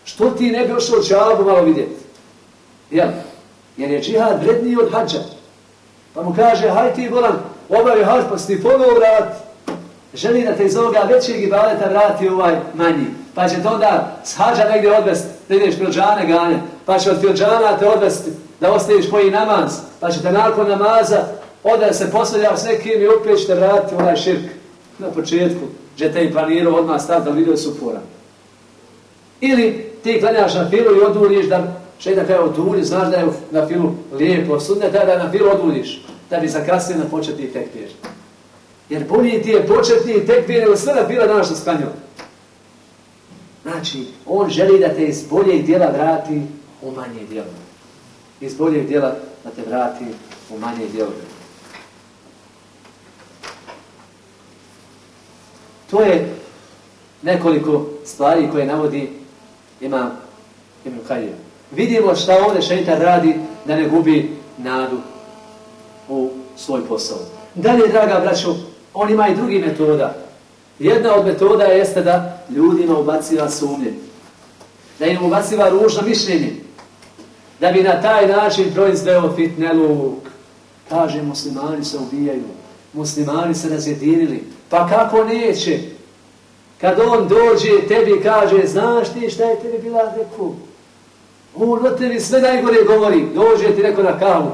Speaker 2: Što ti ne bi ošao džabu malo vidjeti? Jel? Jer je džihad vredniji od hađa. Pa mu kaže, haj ti volan, obavi ovaj hađ, pa si ti ponovo vrat. Želi da te iz ovoga većeg ibadeta vrati ovaj manji. Pa će to onda s hađa negdje odvesti, da ideš pilđane ganje. Pa će od pilđana te odvesti da ostaviš koji namaz. Pa će te nakon namaza onda se posljedja s nekim i opet ćete vratiti onaj širk na početku. že te i planirao odmah stav da vidio supora. Ili ti klanjaš na filu i oduriš da šeitan kaže odulji, znaš da je na filu lijepo, sudne tada da na filu oduljiš, da bi zakasnije na početni tekbir. Jer bolji ti je početni tekbir nego sve na fila danas što sklanjao. Znači, on želi da te iz boljeg dijela vrati u manje dijelo. Iz boljeg dijela da te vrati u manje dijelo. To je nekoliko stvari koje navodi ima Ibn Kajir. Vidimo šta ovdje šeitan radi da ne gubi nadu u svoj posao. Dalje, draga braćo, on ima i drugi metoda. Jedna od metoda jeste da ljudima ubaciva sumnje. Da im ubaciva ružno mišljenje. Da bi na taj način proizveo fitneluk. Kaže, muslimani se ubijaju. Muslimani se razjedinili. Pa kako neće? Kad on dođe tebi kaže, znaš ti šta je tebi bila rekao? On o tebi sve najgore govori, dođe ti neko na kavu.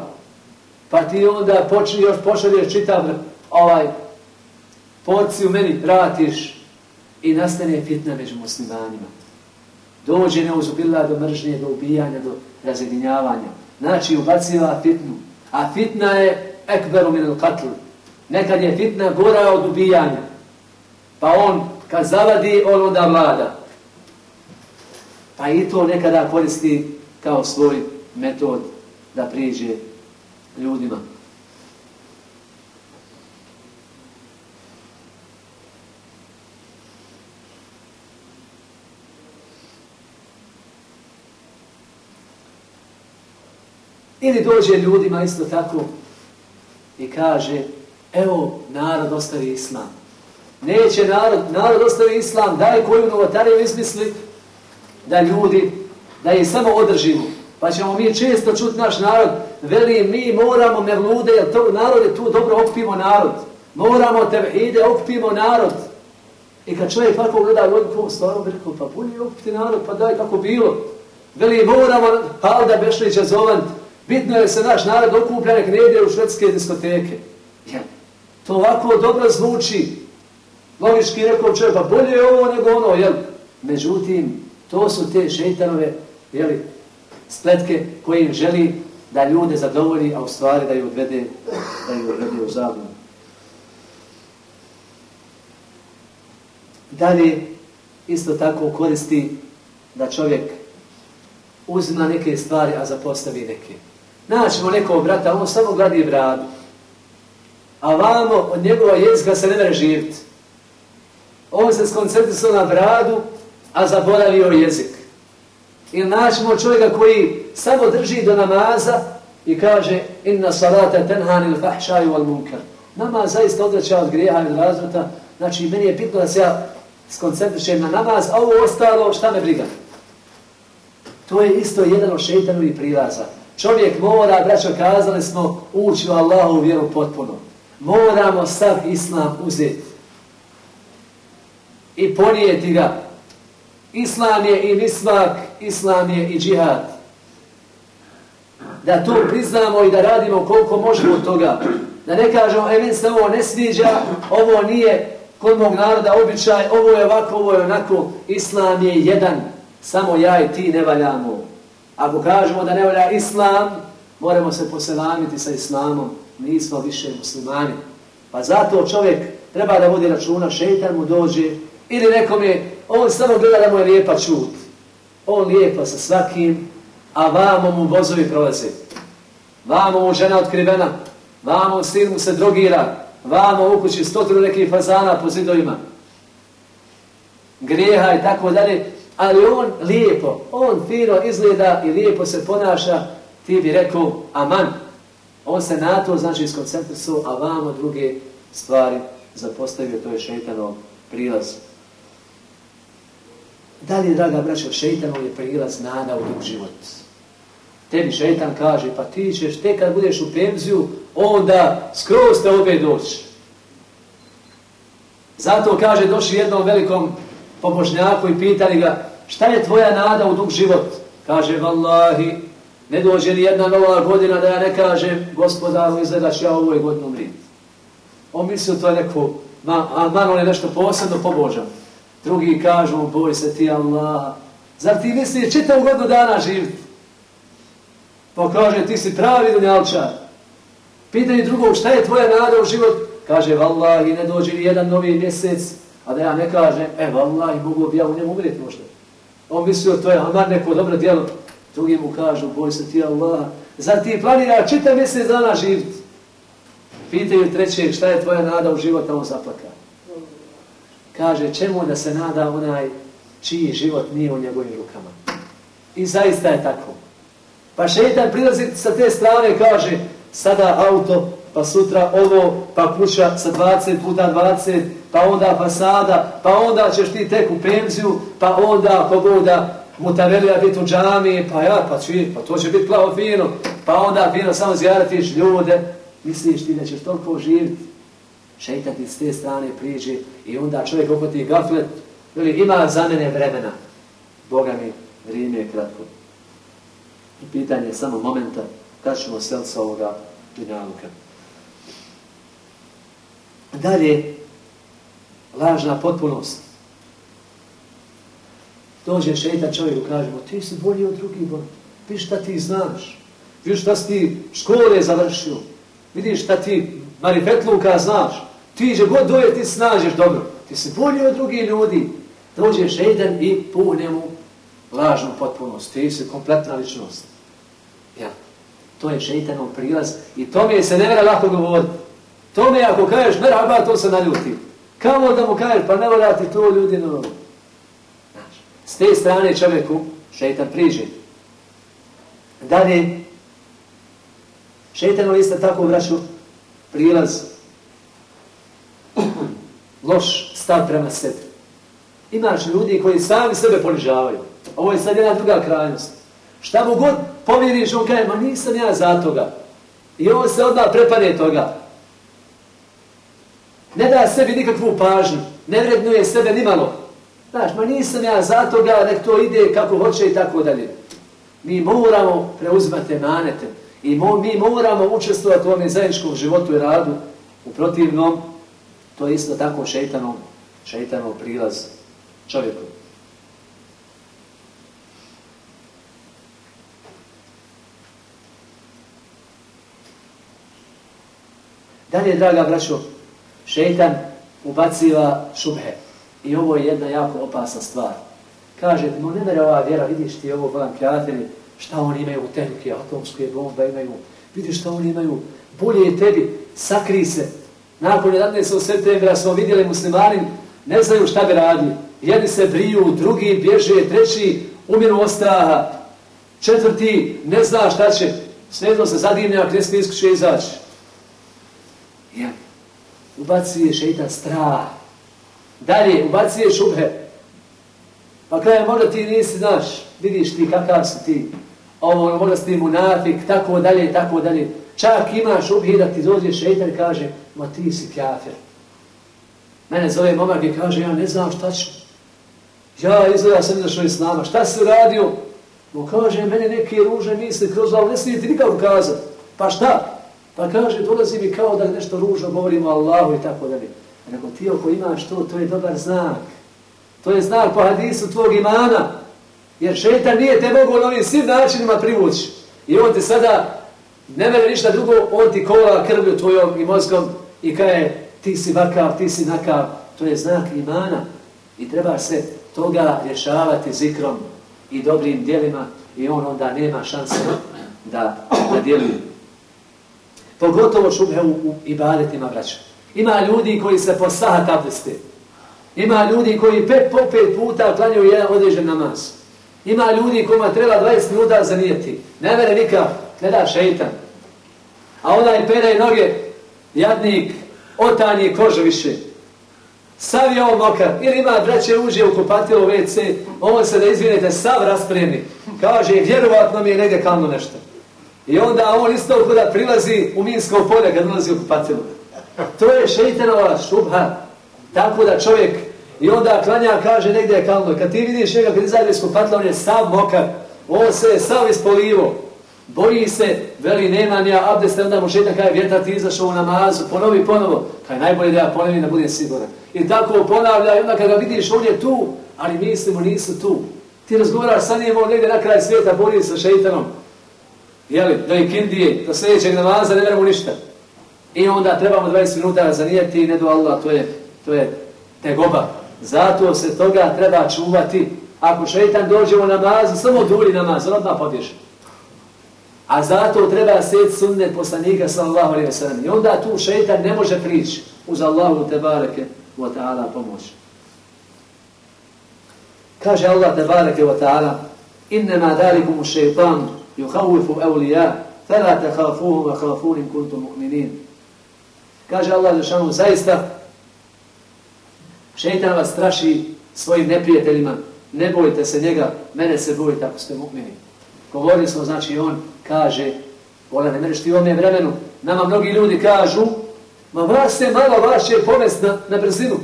Speaker 2: Pa ti onda počni, još pošalješ čitav ovaj porciju meni, vratiš i nastane fitna među muslimanima. Dođe neuzubila do mržnje, do ubijanja, do razjedinjavanja. Znači ubaciva fitnu. A fitna je ekberu minel katlu. Nekad je fitna gora od ubijanja. Pa on kad zavadi, on onda vlada. Pa i to nekada koristi kao svoj metod da priđe ljudima. Ili dođe ljudima isto tako i kaže, evo, narod ostavi islam. Neće narod, narod ostavi islam, daj koju novotariju izmisli da ljudi, da je samo održimo. Pa ćemo mi često čuti naš narod, veli mi moramo mevlude, jer to narod je tu dobro okupimo narod. Moramo te ide, okupimo narod. I kad čovjek tako gleda logiku, stvarno bi rekao, pa bolje okupiti narod, pa daj kako bilo. Veli moramo, Halda Bešlića zovant, bitno je se naš narod okuplja, nek ne ide u švedske diskoteke. Ja. To ovako dobro zvuči, Logički rekao čovjek, pa bolje je ovo nego ono, jel? Međutim, to su te šeitanove, jeli, spletke koje im želi da ljude zadovolji, a u stvari da ju odvede, da ju odvede u zabunu. Dalje, isto tako koristi da čovjek uzima neke stvari, a zapostavi neke. Naćemo nekog brata, on samo gladi bradu, a vamo od njegova jezika se ne mere živiti. On se skoncentrisao na bradu, a zaboravio jezik. I naćemo čovjeka koji samo drži do namaza, i kaže inna salata tenhanil fahšaju wal munkar. Namaz zaista odreća od grijeha i razvrta. Znači, meni je bitno da se ja skoncentrišem na namaz, a ovo ostalo, šta me briga? To je isto jedan od šeitanovih prilaza. Čovjek mora, braćo, kazali smo, ući u Allahu vjeru potpuno. Moramo sav islam uzeti i ponijeti ga. Islam je i mismak, islam je i džihad. Da to priznamo i da radimo koliko možemo od toga. Da ne kažemo, e, meni se ovo ne sviđa, ovo nije kod mog naroda običaj, ovo je ovako, ovo je onako. Islam je jedan, samo ja i ti ne valjamo. Ako kažemo da ne valja islam, moramo se poselamiti sa islamom. Nismo više muslimani. Pa zato čovjek treba da vodi računa, šeitan mu dođe, ili nekom je, on samo gleda da mu je lijepa čut. On lijepa sa svakim, a vamo mu vozovi prolaze. Vamo mu žena otkrivena, vamo sin mu se drogira, vamo u kući stotinu nekih fazana po zidovima. Grijeha i tako dalje, ali on lijepo, on fino izgleda i lijepo se ponaša, ti bi rekao aman. On se na to znači iskoncentrisuo, a vamo druge stvari zapostavio, to je šeitanov prilaz. Da li, draga braćo, šeitanov je prilaz nada u dug život? Tebi šeitan kaže, pa ti ćeš, te kad budeš u penziju, onda skroz te opet doći. Zato kaže, došli jednom velikom pobožnjaku i pitali ga, šta je tvoja nada u dug život? Kaže, vallahi, ne dođe ni jedna nova godina da ja ne kažem, gospodaru, izgleda ću ja ovoj godinu umriti. On mislio to je neko, ma, a man on je nešto posebno pobožan. Drugi kažu, boj se ti Allah. Zar ti misli čitav godinu dana živiti? Pa kaže, ti si pravi dunjalčar. Pitaju drugog, šta je tvoja nada u život? Kaže, vallahi, ne dođe ni jedan novi mjesec, a da ja ne kažem, e, vallahi, mogu bi ja u njemu umrijeti možda. On mislio, to je amar neko dobro djelo. Drugi mu kažu, boj se ti Allah. Zar ti planira čitav mjesec dana živiti? Pitaju trećeg, šta je tvoja nada u život, a on zaplaka. Kaže, čemu da se nada onaj čiji život nije u njegovim rukama. I zaista je tako. Pa šeitan prilazi sa te strane, kaže, sada auto, pa sutra ovo, pa kuća sa 20 puta 20, pa onda fasada, pa onda ćeš ti tek u penziju, pa onda pogoda mutavelija biti u džami, pa ja, pa, ću, pa to će biti plavo fino, pa onda fino samo zjaratiš ljude, misliš ti da ćeš toliko živiti, šeitan ti s te strane priđe i onda čovjek opoti gaflet, ili ima za mene vremena, Boga mi, vrijeme je kratko. I pitanje je samo momenta kad ćemo sel sa ovoga dunjaluka. Dalje, lažna potpunost. Dođe šeitan čovjeku, kažemo, ti si bolji od drugih, vi šta ti znaš, vi šta si ti škole završio, vidiš šta ti marifetluka znaš, ti že god doje, ti snažeš dobro, ti si bolji od drugih ljudi. Dođe jedan i puhne mu lažnu potpunost, ti si kompletna ličnost. Ja. To je šeitanov prilaz i to mi se ne vera lako govoriti. To mi ako kažeš merhaba, to se naljuti. Kao da mu kažeš, pa ne volja ti to ljudi na novo. S te strane čovjeku šeitan priđe. Dalje, šeitanov isto tako vraću prilaz loš stav prema sebi. Imaš ljudi koji sami sebe ponižavaju. Ovo je sad jedna druga krajnost. Šta mu god povjeriš, on kaže, ma nisam ja za toga. I on se odmah prepane toga. Ne da sebi nikakvu pažnju. Ne vrednuje sebe nimalo. Znaš, ma nisam ja za toga, nek to ide kako hoće i tako dalje. Mi moramo preuzmati manete. I mo, mi moramo učestvovati u ovom zajedničkom životu i radu. U protivnom, to je isto tako šeitanom, šeitanov prilaz čovjeku. Dalje, draga braćo, šeitan ubaciva šubhe. I ovo je jedna jako opasna stvar. Kaže, no ne mere ova vjera, vidiš ti ovo van prijatelji, šta oni imaju u tehnike, atomske bombe imaju, vidiš šta oni imaju, bolje je tebi, sakri se. Nakon 11. septembra smo vidjeli muslimani, ne znaju šta bi radili. Jedni se briju, drugi bježe, treći umiru od straha, četvrti ne zna šta će. Svejedno se zadimlja, ako ne smije iskuće izaći. Ja. Ubacuje šeitan strah. Dalje, ubacuje šubhe. Pa krajem možda ti nisi znaš, vidiš ti kakav si ti. Ovo, možda munafik, tako dalje, tako dalje. Čak imaš šubhe da ti dođe šeitan kaže, ma ti si kafir. Mene zove momak i kaže, ja ne znam šta ću. Ja izgleda sam izašao iz nama. Šta si uradio? Mo kaže, mene neke ruže misli kroz ovo, ne smije ti nikako kazati. Pa šta? Pa kaže, dolazi mi kao da nešto ružno govorimo Allahu i tako dalje. Nego ti ako imaš to, to je dobar znak. To je znak po hadisu tvog imana. Jer šeitan nije te mogu na ovim svim načinima privući. I on ti sada ne vere ništa drugo, on ti kola krvlju tvojom i mozgom i kaže, ti si vakav, ti si nakav. To je znak imana. I treba se toga rješavati zikrom i dobrim dijelima i on onda nema šanse da, da djeluje. Pogotovo šubhe u, u ibadetima, braća. Ima ljudi koji se po sahat abdeste. Ima ljudi koji pet po pet puta klanjaju jedan određen namaz. Ima ljudi kojima treba 20 minuta zanijeti. Ne vere nikak, ne da šeitan. A onaj pere noge, jadnik, otanje kože više. Sav je on mokar. Ili ima braće uđe u kupatilo WC, on se da izvinete, sav raspremi. Kaže, vjerovatno mi je negdje kalno nešto. I onda on isto kuda prilazi u Minsko polje kad ulazi u kupatilo. To je šeitanova šubha. Tako da čovjek i onda klanja kaže negdje je kalno. Kad ti vidiš njega kad izađe iz kupatla, on je sav mokar. On se je sav ispolivo. Boji se, veli, nema nija abdeste, onda mu šetan kaže, vjetar ti izašao u namazu, ponovi ponovo. Kaj najbolje da ja ponovim da budem siguran. I tako ponavlja i onda kada vidiš, on je tu, ali mislimo nisu tu. Ti razgovaraš sa njim, on negdje na kraj svijeta, bori sa šeitanom. Jeli, da je kindije, do sljedećeg namaza ne veramo ništa. I onda trebamo 20 minuta zanijeti i ne do Allah, to je, to je tegoba. Zato se toga treba čuvati. Ako šeitan dođe u namazu, samo duri namaz, on odmah pobježe. A zato treba sjet sunnet poslanika sallallahu alaihi wa sallam. I onda tu šeitan ne može prići uz Allahu tebareke wa ta'ala pomoć. Kaže Allah tebareke wa ta'ala Innama dalikumu šeitanu yuhawifu awliya fala takhafuhum wa khafun in kuntum mu'minin. Kaže Allah džeshanu zaista Šeitan vas straši svojim neprijateljima. Ne bojte se njega, mene se bojite ako ste mu'mini. Govorili smo, znači on kaže, vola ne mereš ti u ovom vremenu, nama mnogi ljudi kažu, ma vas se malo, vas će pomest na, na brzinu.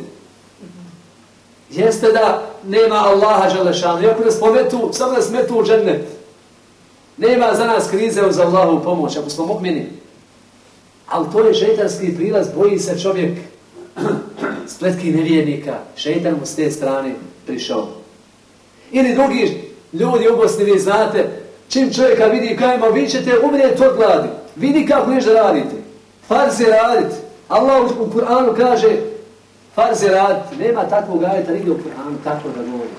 Speaker 2: Jeste da nema Allaha Đalešanu, iako nas pometu, samo nas metu u džennet. Nema za nas krize uz Allahu pomoć, ako smo mu'mini. Ali to je šeitanski prilaz, boji se čovjek spletki nevjernika. Šeitan mu s te strane prišao. Ili drugi ljudi u Bosni, vi znate, čim čovjeka vidi kajma, vi ćete umrijeti od gladi. Vi kako ništa radite. Farze radite. Allah u Kur'anu kaže, farze radite. Nema takvog ajeta nigdje u Kur'anu, tako da govori.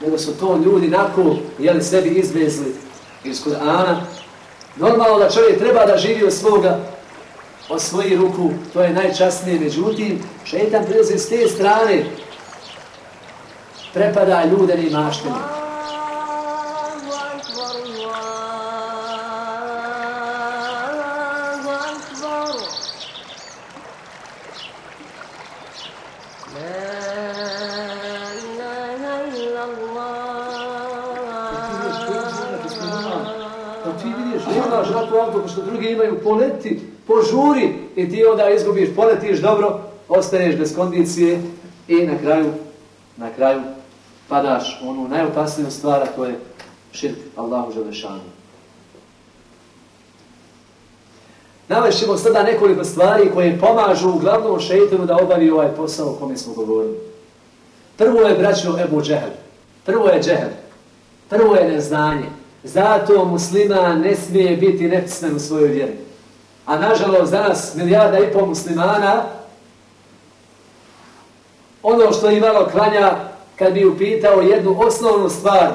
Speaker 2: Nego su to ljudi nakon, jeli sebi izvezli iz Kur'ana. Normalno da čovjek treba da živi od svoga, od svojih ruku, to je najčasnije. Međutim, šeitan prilazi s te strane, prepada ljude i maštine. što drugi imaju, poleti, požuri i ti onda izgubiš, poletiš dobro, ostaneš bez kondicije i na kraju, na kraju padaš u onu najopasniju stvar, a to je širk Allahu Želešanu. Navešimo sada nekoliko stvari koje pomažu uglavnom šeitanu da obavi ovaj posao o kome smo govorili. Prvo je braćo Ebu Džehel. Prvo je Džehel. Prvo je neznanje. Zato muslima ne smije biti nepismen u svojoj vjeri. A nažalost danas milijada i pol muslimana ono što je imalo klanja kad bi upitao jednu osnovnu stvar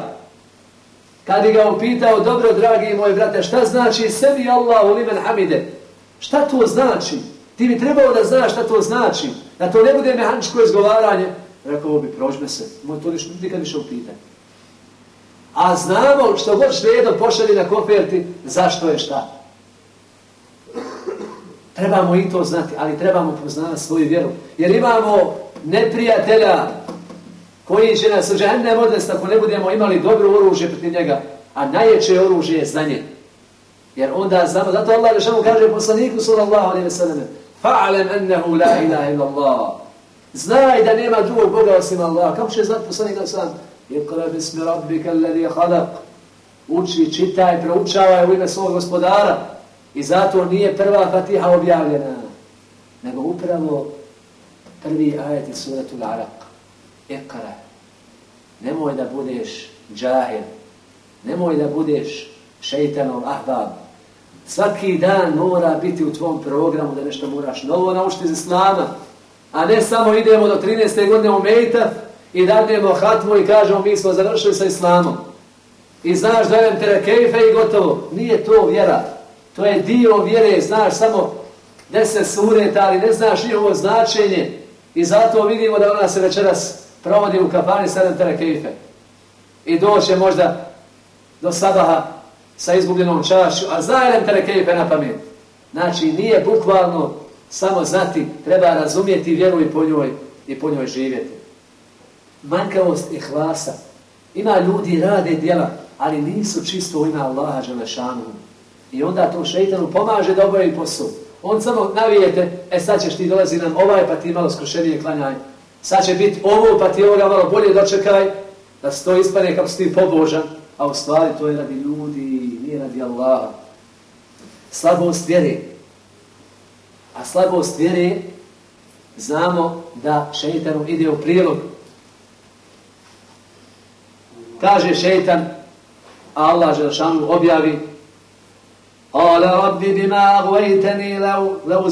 Speaker 2: kad bi ga upitao dobro dragi moji brate šta znači sebi Allah u limen hamide? Šta to znači? Ti bi trebao da znaš šta to znači. Da to ne bude mehaničko izgovaranje. Rekao bi prožme se. Moj to nikad više upitanje A znamo što god švedom pošali na koperti, zašto je šta. Trebamo i to znati, ali trebamo poznati svoju vjeru. Jer imamo neprijatelja koji će nas žene odnesti ako ne budemo imali dobro oružje protiv njega, a najjeće oružje je znanje. Jer onda znamo, zato Allah rešamo kaže poslaniku sallallahu alaihi wa sallam fa'alem ennehu la ilaha illa Allah. Znaj da nema drugog Boga osim Allah. Kako će znati poslanik sallallahu Iqra bismi rabbika alladhi khalaq. Uči, čitaj, proučavaj u ime svog gospodara. I zato nije prva Fatiha objavljena, nego upravo prvi ajet iz suratul Araq. Iqra. Nemoj da budeš džahil. Nemoj da budeš šeitanov ahbab. Svaki dan mora biti u tvom programu da nešto moraš novo naučiti iz Islama. A ne samo idemo do 13. godine u Mejtav i dadnemo hatmu i kažemo mi smo završili sa islamom. I znaš da je terakejfe i gotovo. Nije to vjera. To je dio vjere. Znaš samo deset sureta, ali ne znaš njihovo značenje. I zato vidimo da ona se večeras provodi u kapani sa terakeife. I doće možda do sabaha sa izgubljenom čašću, a zna terakeife na pamet. Znači, nije bukvalno samo znati, treba razumijeti vjeru i po njoj, i po njoj živjeti manjkavost i hlasa. Ima ljudi rade djela, ali nisu čisto u ime Allaha Želešanu. I onda to šeitanu pomaže da obavi posao. On samo navijete, e sad ćeš ti dolazi nam ovaj pa ti malo skrušenije klanjaj. Sad će biti ovo pa ti ovoga malo bolje dočekaj, da se to ispane kako si ti pobožan. A u stvari to je radi ljudi, nije radi Allaha. Slabost vjere. A slabost vjere znamo da šeitanu ide u prilog kaže šeitan, a Allah Želšanu objavi, Ala rabbi bima لو, lau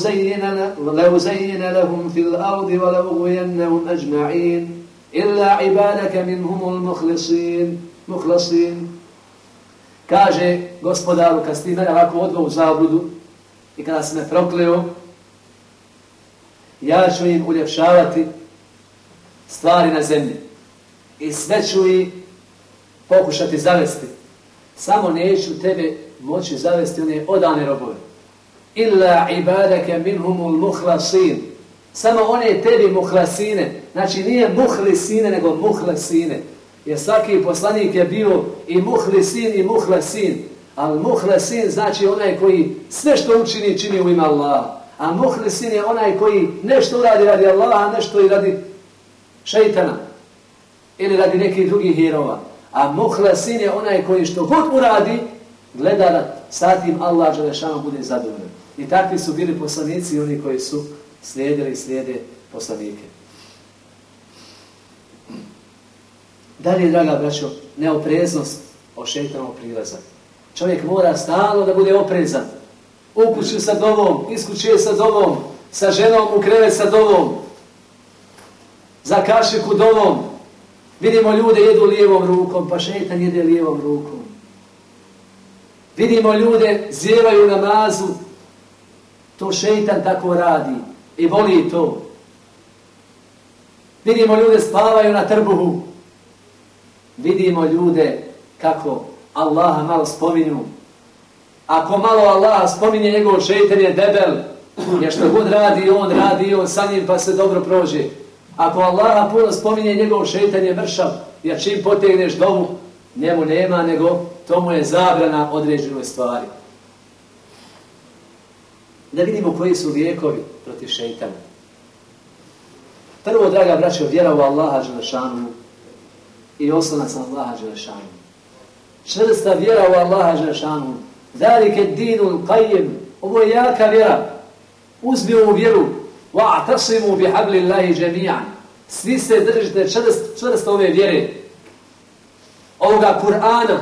Speaker 2: zajjina lahum fil ardi wa lau ugvijennahum ajma'in illa عبادك منهم المخلصين مخلصين kaže gospodaru kad ste mene ovako odgov u zabludu i kada se me prokleo ja ću im uljepšavati stvari na zemlji i sve ću ih pokušati zavesti. Samo neću tebe moći zavesti one odane robove. Illa ibadake minhumul muhlasin. Samo one tebi muhlasine. Znači nije muhlisine, nego muhlasine. Jer svaki poslanik je bio i muhlisin i muhlasin. Al muhlasin znači onaj koji sve što učini, čini u ima Allaha. A muhlisin je onaj koji nešto uradi radi Allaha, nešto i radi šeitana. Ili radi nekih drugih herova. A muhlasin je onaj koji što god uradi, gleda da sa tim Allah Želešanu bude zadovoljan. I takvi su bili poslanici i oni koji su slijedili i slijede poslanike. Dalje, draga braćo, neopreznost o šeitanom prilaza. Čovjek mora stalno da bude oprezan. U kuću sa dovom, iz kuće sa dovom, sa ženom u krevet sa dovom, za kašiku dovom, Vidimo ljude jedu lijevom rukom, pa šeitan jede lijevom rukom. Vidimo ljude zjevaju namazu, to šeitan tako radi i voli to. Vidimo ljude spavaju na trbuhu. Vidimo ljude kako Allaha malo spominju. Ako malo Allaha spominje, njegov šeitan je debel, jer što god radi, on radi on sa njim pa se dobro prođe. Ako Allaha puno spominje njegov šeitan je mršav, jer čim potegneš domu, njemu nema, nego tomu je zabrana određenoj stvari. Da vidimo koji su vijekovi protiv šeitana. Prvo, draga braćo, vjera u Allaha Želešanu i oslana na Allaha Želešanu. Čvrsta vjera u Allaha Želešanu. Zalike dinu qajim. Ovo je jaka vjera. Uzmi ovu vjeru. Wa atasimu bi džemijan. Svi se držite čvrsta ove vjere ovoga Kur'ana.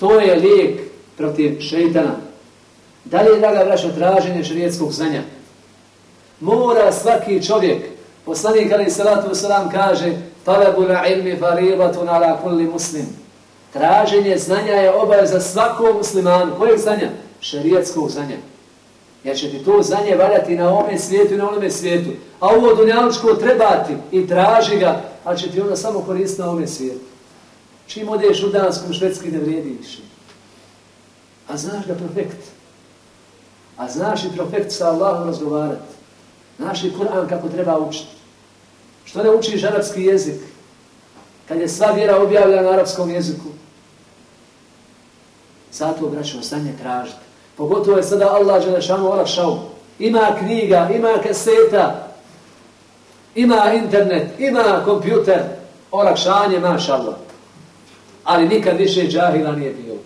Speaker 2: To je lijek protiv šeitana. Da li je, draga braša, traženje šrijetskog znanja? Mora svaki čovjek, poslanik ali salatu wasalam kaže talabula ilmi faribatun ala kulli muslim. Traženje znanja je obav za svakog muslimana. Kojeg znanja? Šrijetskog znanja. Jer će ti to znanje valjati na ovome svijetu i na onome svijetu. A ovo dunjaličko treba ti i traži ga, ali će ti onda samo koristiti na ovome svijetu. Čim odeš u Dansku, Švedski ne vrijedi više. A znaš ga profekt. A znaš i profekt sa Allahom razgovarati. Znaš i Kur'an kako treba učiti. Što ne učiš arapski jezik? Kad je sva vjera objavljena na arapskom jeziku. Zato, braćo, stanje tražite. Pogotovo je sada Allah Želešanu olakšao. Ima knjiga, ima kaseta, ima internet, ima kompjuter, olakšanje, maša Allah. Ali nikad više džahila nije bilo.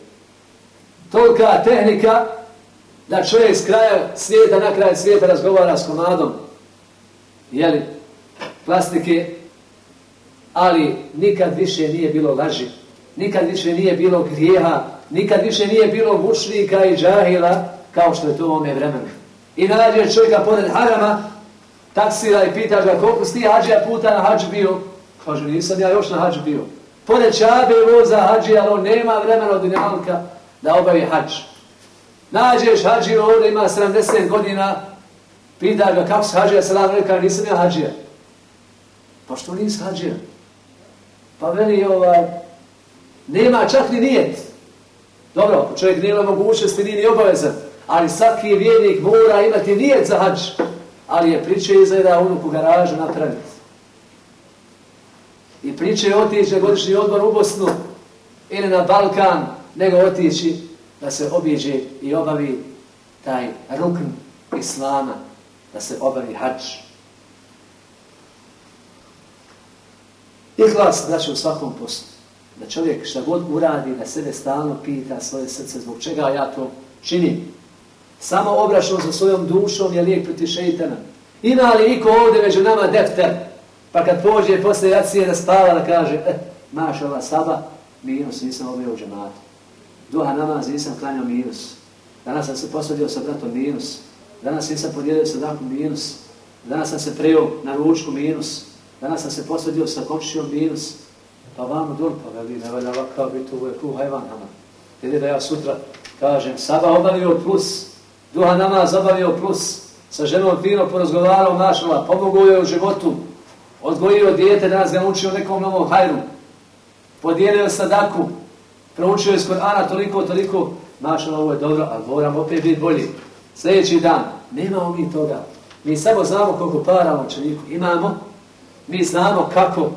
Speaker 2: Tolika tehnika da čovjek s kraja svijeta na kraju svijeta razgovara s komadom jeli, plastike, ali nikad više nije bilo laži, nikad više nije bilo grijeha, nikad više nije bilo mušnika i džahila kao što je to u ovome vremenu. I nađe čovjeka pored harama, taksira i pitaš ga koliko si ti hađija puta na hađ bio? Kaže, nisam ja još na hađ bio. Pored čabe voza hađija, ali on nema vremena od dinamika da obavi hađ. Nađeš hađiju ovdje, ima 70 godina, pita ga kako si hađija, salam reka, nisam ja hađija. Pa što nisi hađija? Pa veli ovaj, nema čak ni nijet. Dobro, čovjek nema mogućnosti, nije ni obavezan. Ali svaki vjernik mora imati nijet za hađ. Ali je priče izgleda unuku garažu napraviti. I priče je otići godišnji odbor u Bosnu ili na Balkan, nego otići da se obiđe i obavi taj rukn Islama, da se obavi hađ. Ihlas, znači u svakom poslu, da čovjek šta god uradi, da sebe stalno pita svoje srce zbog čega ja to činim. Samo obrašno sa svojom dušom je lijek proti šeitana. Ima li iko ovdje među nama defter, pa kad pođe posle jacije da spava da kaže, eh, maš ova saba, minus, nisam obio u džematu. Duha namaz, nisam klanjao minus. Danas sam se posvadio sa bratom minus. Danas nisam podijelio sa dakom minus. Danas sam se preo na ručku minus. Danas sam se posvadio sa komšijom minus. Pa vam dol, pa veli, ne valja ovakav biti u veku hajvan nama. Ili da ja sutra kažem, saba obavio plus, duha namaz obavio plus, sa ženom fino porazgovarao našala, pomogu je u životu, odgojio dijete, danas ga učio nekom novom hajru, podijelio sadaku, proučio iz Korana toliko, toliko, našala ovo je dobro, ali moram opet biti bolji. Sljedeći dan, nemamo mi toga. Mi samo znamo koliko para u imamo, mi znamo kako,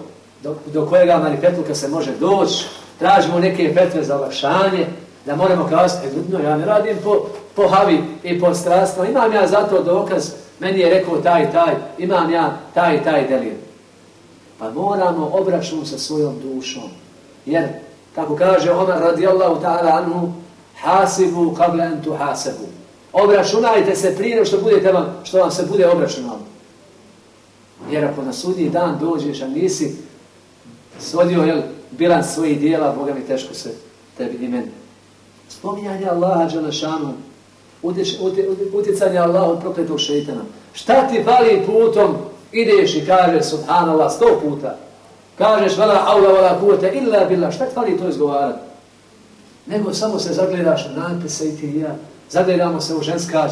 Speaker 2: do, do kojega marifetluka se može doći, tražimo neke petve za olakšanje, da moramo kazati, e, ja ne radim po, po havi i po strastno, imam ja zato dokaz, meni je rekao taj, taj, imam ja taj, taj delir. Pa moramo obračun sa svojom dušom, jer, kako kaže Omar radijallahu ta'ala anhu, hasibu kabla entu hasebu. Obračunajte se prije što budete vam, što vam se bude obračunalo. Jer ako na sudnji dan dođeš, a nisi svodio jel, bilans svojih dijela, Boga mi teško se tebi i meni. Spominjanje Allaha Đelešanu, utjecanje Allaha od prokletog šeitana. Šta ti fali putom, ideš i kažeš subhanallah sto puta. Kažeš vala aula vala kuvete illa billah. Šta ti fali to izgovarati? Nego samo se zagledaš u natpise i ti ja. Zagledamo se u ženskač.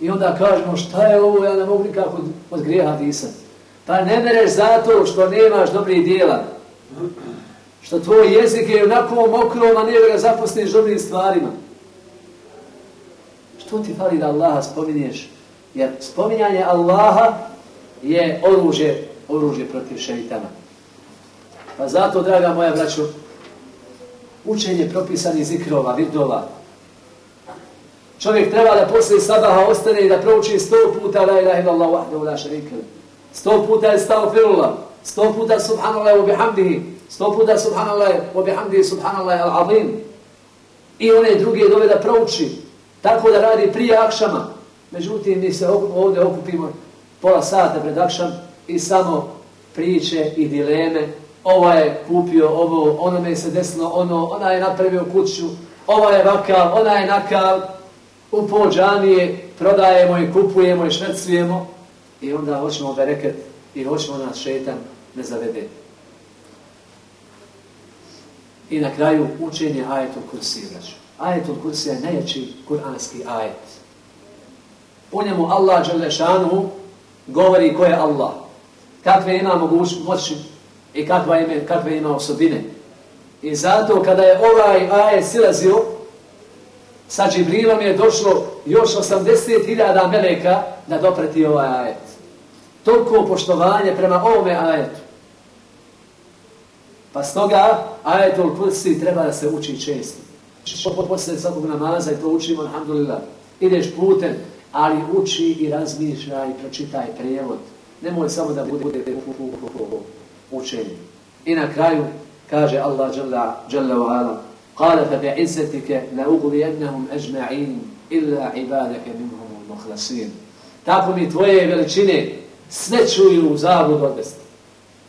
Speaker 2: I onda kažemo šta je ovo, ja ne mogu nikako od grijeha disati. Pa ne mereš zato što nemaš dobrih dijela. Što tvoj jezik je onako mokro, a nije da ga zaposliš dobrim stvarima. Što ti fali da Allaha spominješ? Jer spominjanje Allaha je oružje, oružje protiv šeitana. Pa zato, draga moja braćo, učenje propisanih zikrova, vidova. Čovjek treba da posle sabaha ostane i da prouči sto puta la ilaha illallah wahdahu la sharika Sto puta je stao firullah. Sto puta subhanallah wa bihamdihi. Sto puta subhanallah wa bihamdihi subhanallah al-azim. I one druge dove da prouči. Tako da radi prije akšama. Međutim, mi se ovdje okupimo pola sata pred akšam i samo priče i dileme. Ova je kupio ovo, ono me se desilo, ono, ona je napravio kuću, ova je vakav, ona je nakav. U pođanije prodajemo i kupujemo i švecujemo i onda hoćemo da i hoćemo nas šetan ne zavede. I na kraju učenje ajetom kursi, vraću. Ajetom kursi je najjači kuranski ajet. U njemu Allah Đelešanu govori ko je Allah. Kakve ima moguć moći i kakva ima, kakve ima osobine. I zato kada je ovaj ajet silazio, sa Džibrilom je došlo još 80.000 meleka da dopreti ovaj ajet. Toliko poštovanje prema ovome ajetu. Pa stoga ajetul kursi treba da se uči često. Posle svakog namaza i to učimo, alhamdulillah, ideš putem, ali uči i razmišljaj, pročitaj prijevod. Nemoj samo da bude učenje. I na kraju kaže Allah jalla wa'ala قَالَ فَبِعِزَّتِكَ لَاُغْلِيَنَّهُمْ ajma'in illa ibadake مِنْهُمُ الْمُخْلَسِينَ Tako mi tvoje veličine sve čuju u zavod odvesti.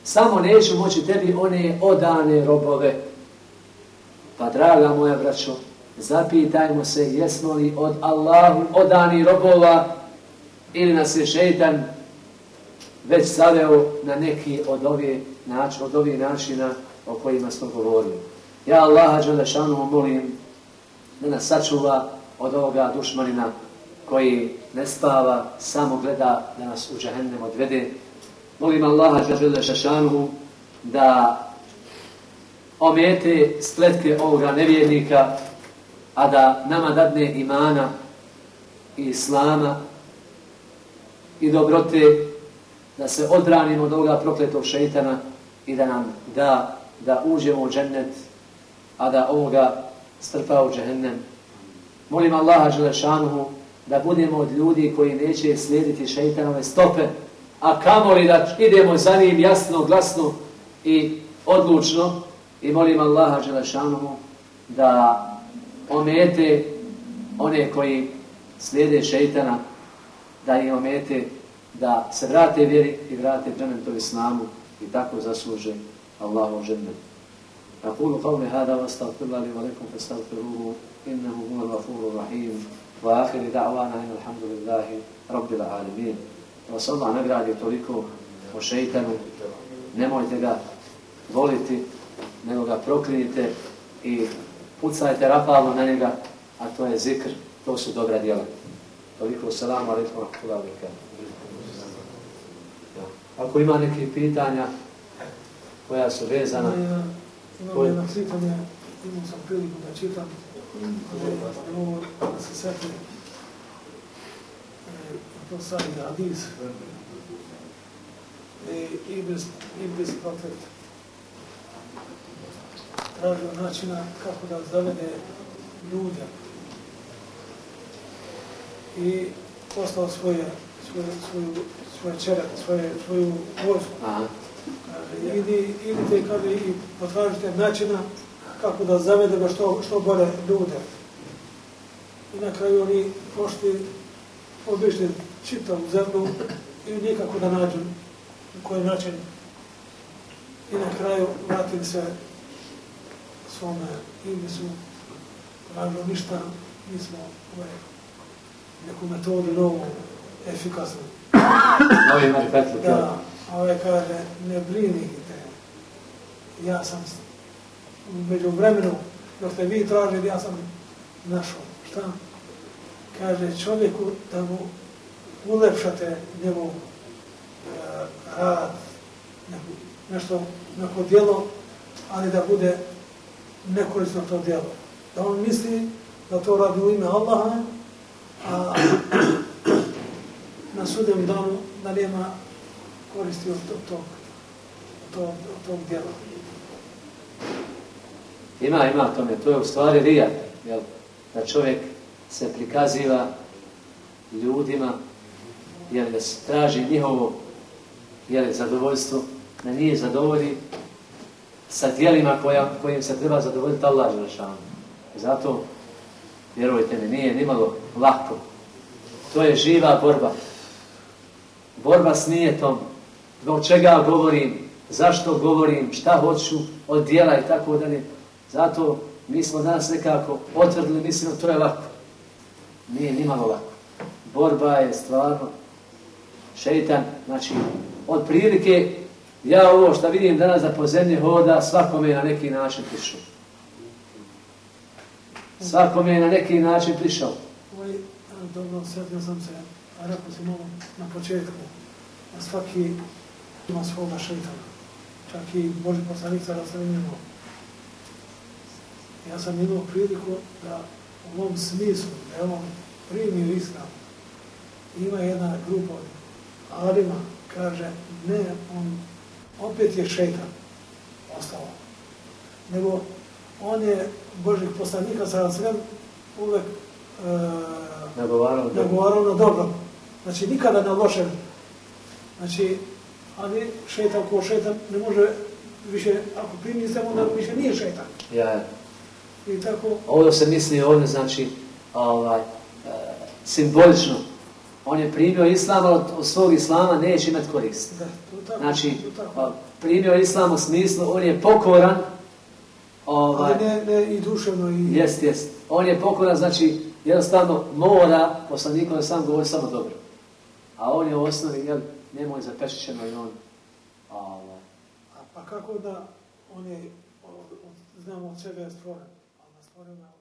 Speaker 2: Samo neću moći tebi one odane robove. Pa draga moja braćo, zapitajmo se jesmo li od Allahu odani robova ili nas je šeitan već zaveo na neki od ovih načina, od ovih načina o kojima smo govorili. Ja Allaha Đelešanu molim da nas sačuva od ovoga dušmanina koji ne spava, samo gleda da nas u džahennem odvede. Molim Allaha Đelešanu da omete spletke ovoga nevjernika, a da nama dadne imana i islama i dobrote, da se odranimo od ovoga prokletog šeitana i da nam da da uđemo u džennet, a da ovoga strpa u džehennem. Molim Allaha Đelešanuhu da budemo od ljudi koji neće slijediti šeitanove stope, a kamoli da idemo za njim jasno, glasno i odlučno. I molim Allaha Đelešanuhu da omete one koji slijede šeitana, da im omete da se vrate vjeri i vrate džennetu islamu i tako zasluže Allahu džennet. أقول قولي هذا واستغفر الله لي ولكم فاستغفروه إنه هو الغفور الرحيم وآخر دعوانا إن الحمد لله رب العالمين vas odmah nagradi toliko po šeitanu, nemojte ga voliti, nego ga proklinite i pucajte rapalno na njega, a to je zikr, to su dobra djela. Toliko salamu alaikum wa ja. Ako ima neke pitanja koja su vezana...
Speaker 3: Ima, ima koji... jedna pitanja, imao sam priliku da čitam, mm. ovo da se sve to sad je Adis, e, Ibris, Ibris Profet, tražio načina kako da zavede ljude i poslao svoje, svoje, svoju, svoje čere, svoje, svoju vojsku. Kaže, idi, idite kaže, i potražite načina kako da zavedemo što, što gore ljude. I na kraju oni pošli, obišli čitavu zemlju i nikako da nađu u koji način. I na kraju vratili se svome i mi su radili ništa, mi smo ovaj, neku metodu novu, efikasnu.
Speaker 2: Novi
Speaker 3: da, ovaj kaže, ne brinite, ja sam među vremenu, dok ste vi tražili, ja sam našao. Šta? Kaže čovjeku da mu ulepšate njemu e, rad, neko, nešto, neko djelo, ali da bude nekorisno to djelo. Da on misli da to radi u ime Allaha, a na sudem danu da nema koristi od tog, tog, tog, tog djela.
Speaker 2: Ima, ima tome. To je u stvari rija. Jel? Da čovjek se prikaziva ljudima jer da se traži njihovo jer zadovoljstvo, da nije zadovolji sa dijelima koja, kojim se treba zadovoljiti Allah Želešanu. Zato, vjerujte mi, nije nimalo lako. To je živa borba. Borba s nijetom, zbog čega govorim, zašto govorim, šta hoću od dijela i tako dalje. Zato mi smo danas nekako potvrdili, mislimo, to je lako. Nije nimalo lako. Borba je stvarno šeitan, znači, od prilike, ja ovo što vidim danas da po zemlji hoda, svakome je na neki način prišao. Svakome je na neki način prišao.
Speaker 3: Ovaj, dobro, sjetio sam se, a rekao si malo na početku, a svaki ima svoga šeitana. Čak i Boži poslanik sada sam imao. Ja sam imao priliku da u ovom smislu, da je on primio islam, ima jedna grupa Alima, kaže, ne, on opet je šeitan ostao. Nego on je Božih poslanika sa sve uvek
Speaker 2: e, nagovarao
Speaker 3: na dobro. Znači, nikada na lošem. Znači, ali šetan ko šetan ne može više, ako primi se, onda više nije šetan.
Speaker 2: Ja.
Speaker 3: I tako...
Speaker 2: Ovo se misli ovdje, znači, ovaj, e, simbolično. On je primio islam, ali od svog islama neće imati korist. Znači,
Speaker 3: tako.
Speaker 2: primio islam u smislu, on je pokoran,
Speaker 3: ovaj, ali ne, ne i duševno. I...
Speaker 2: Jest, jest. On je pokoran, znači, jednostavno mora, poslanikom sam govori samo dobro. A on je u osnovi, jel, nemoj zapešćeno i on.
Speaker 3: Allah. A pa kako da on je, znamo od čega je stvoren, a na stvoren.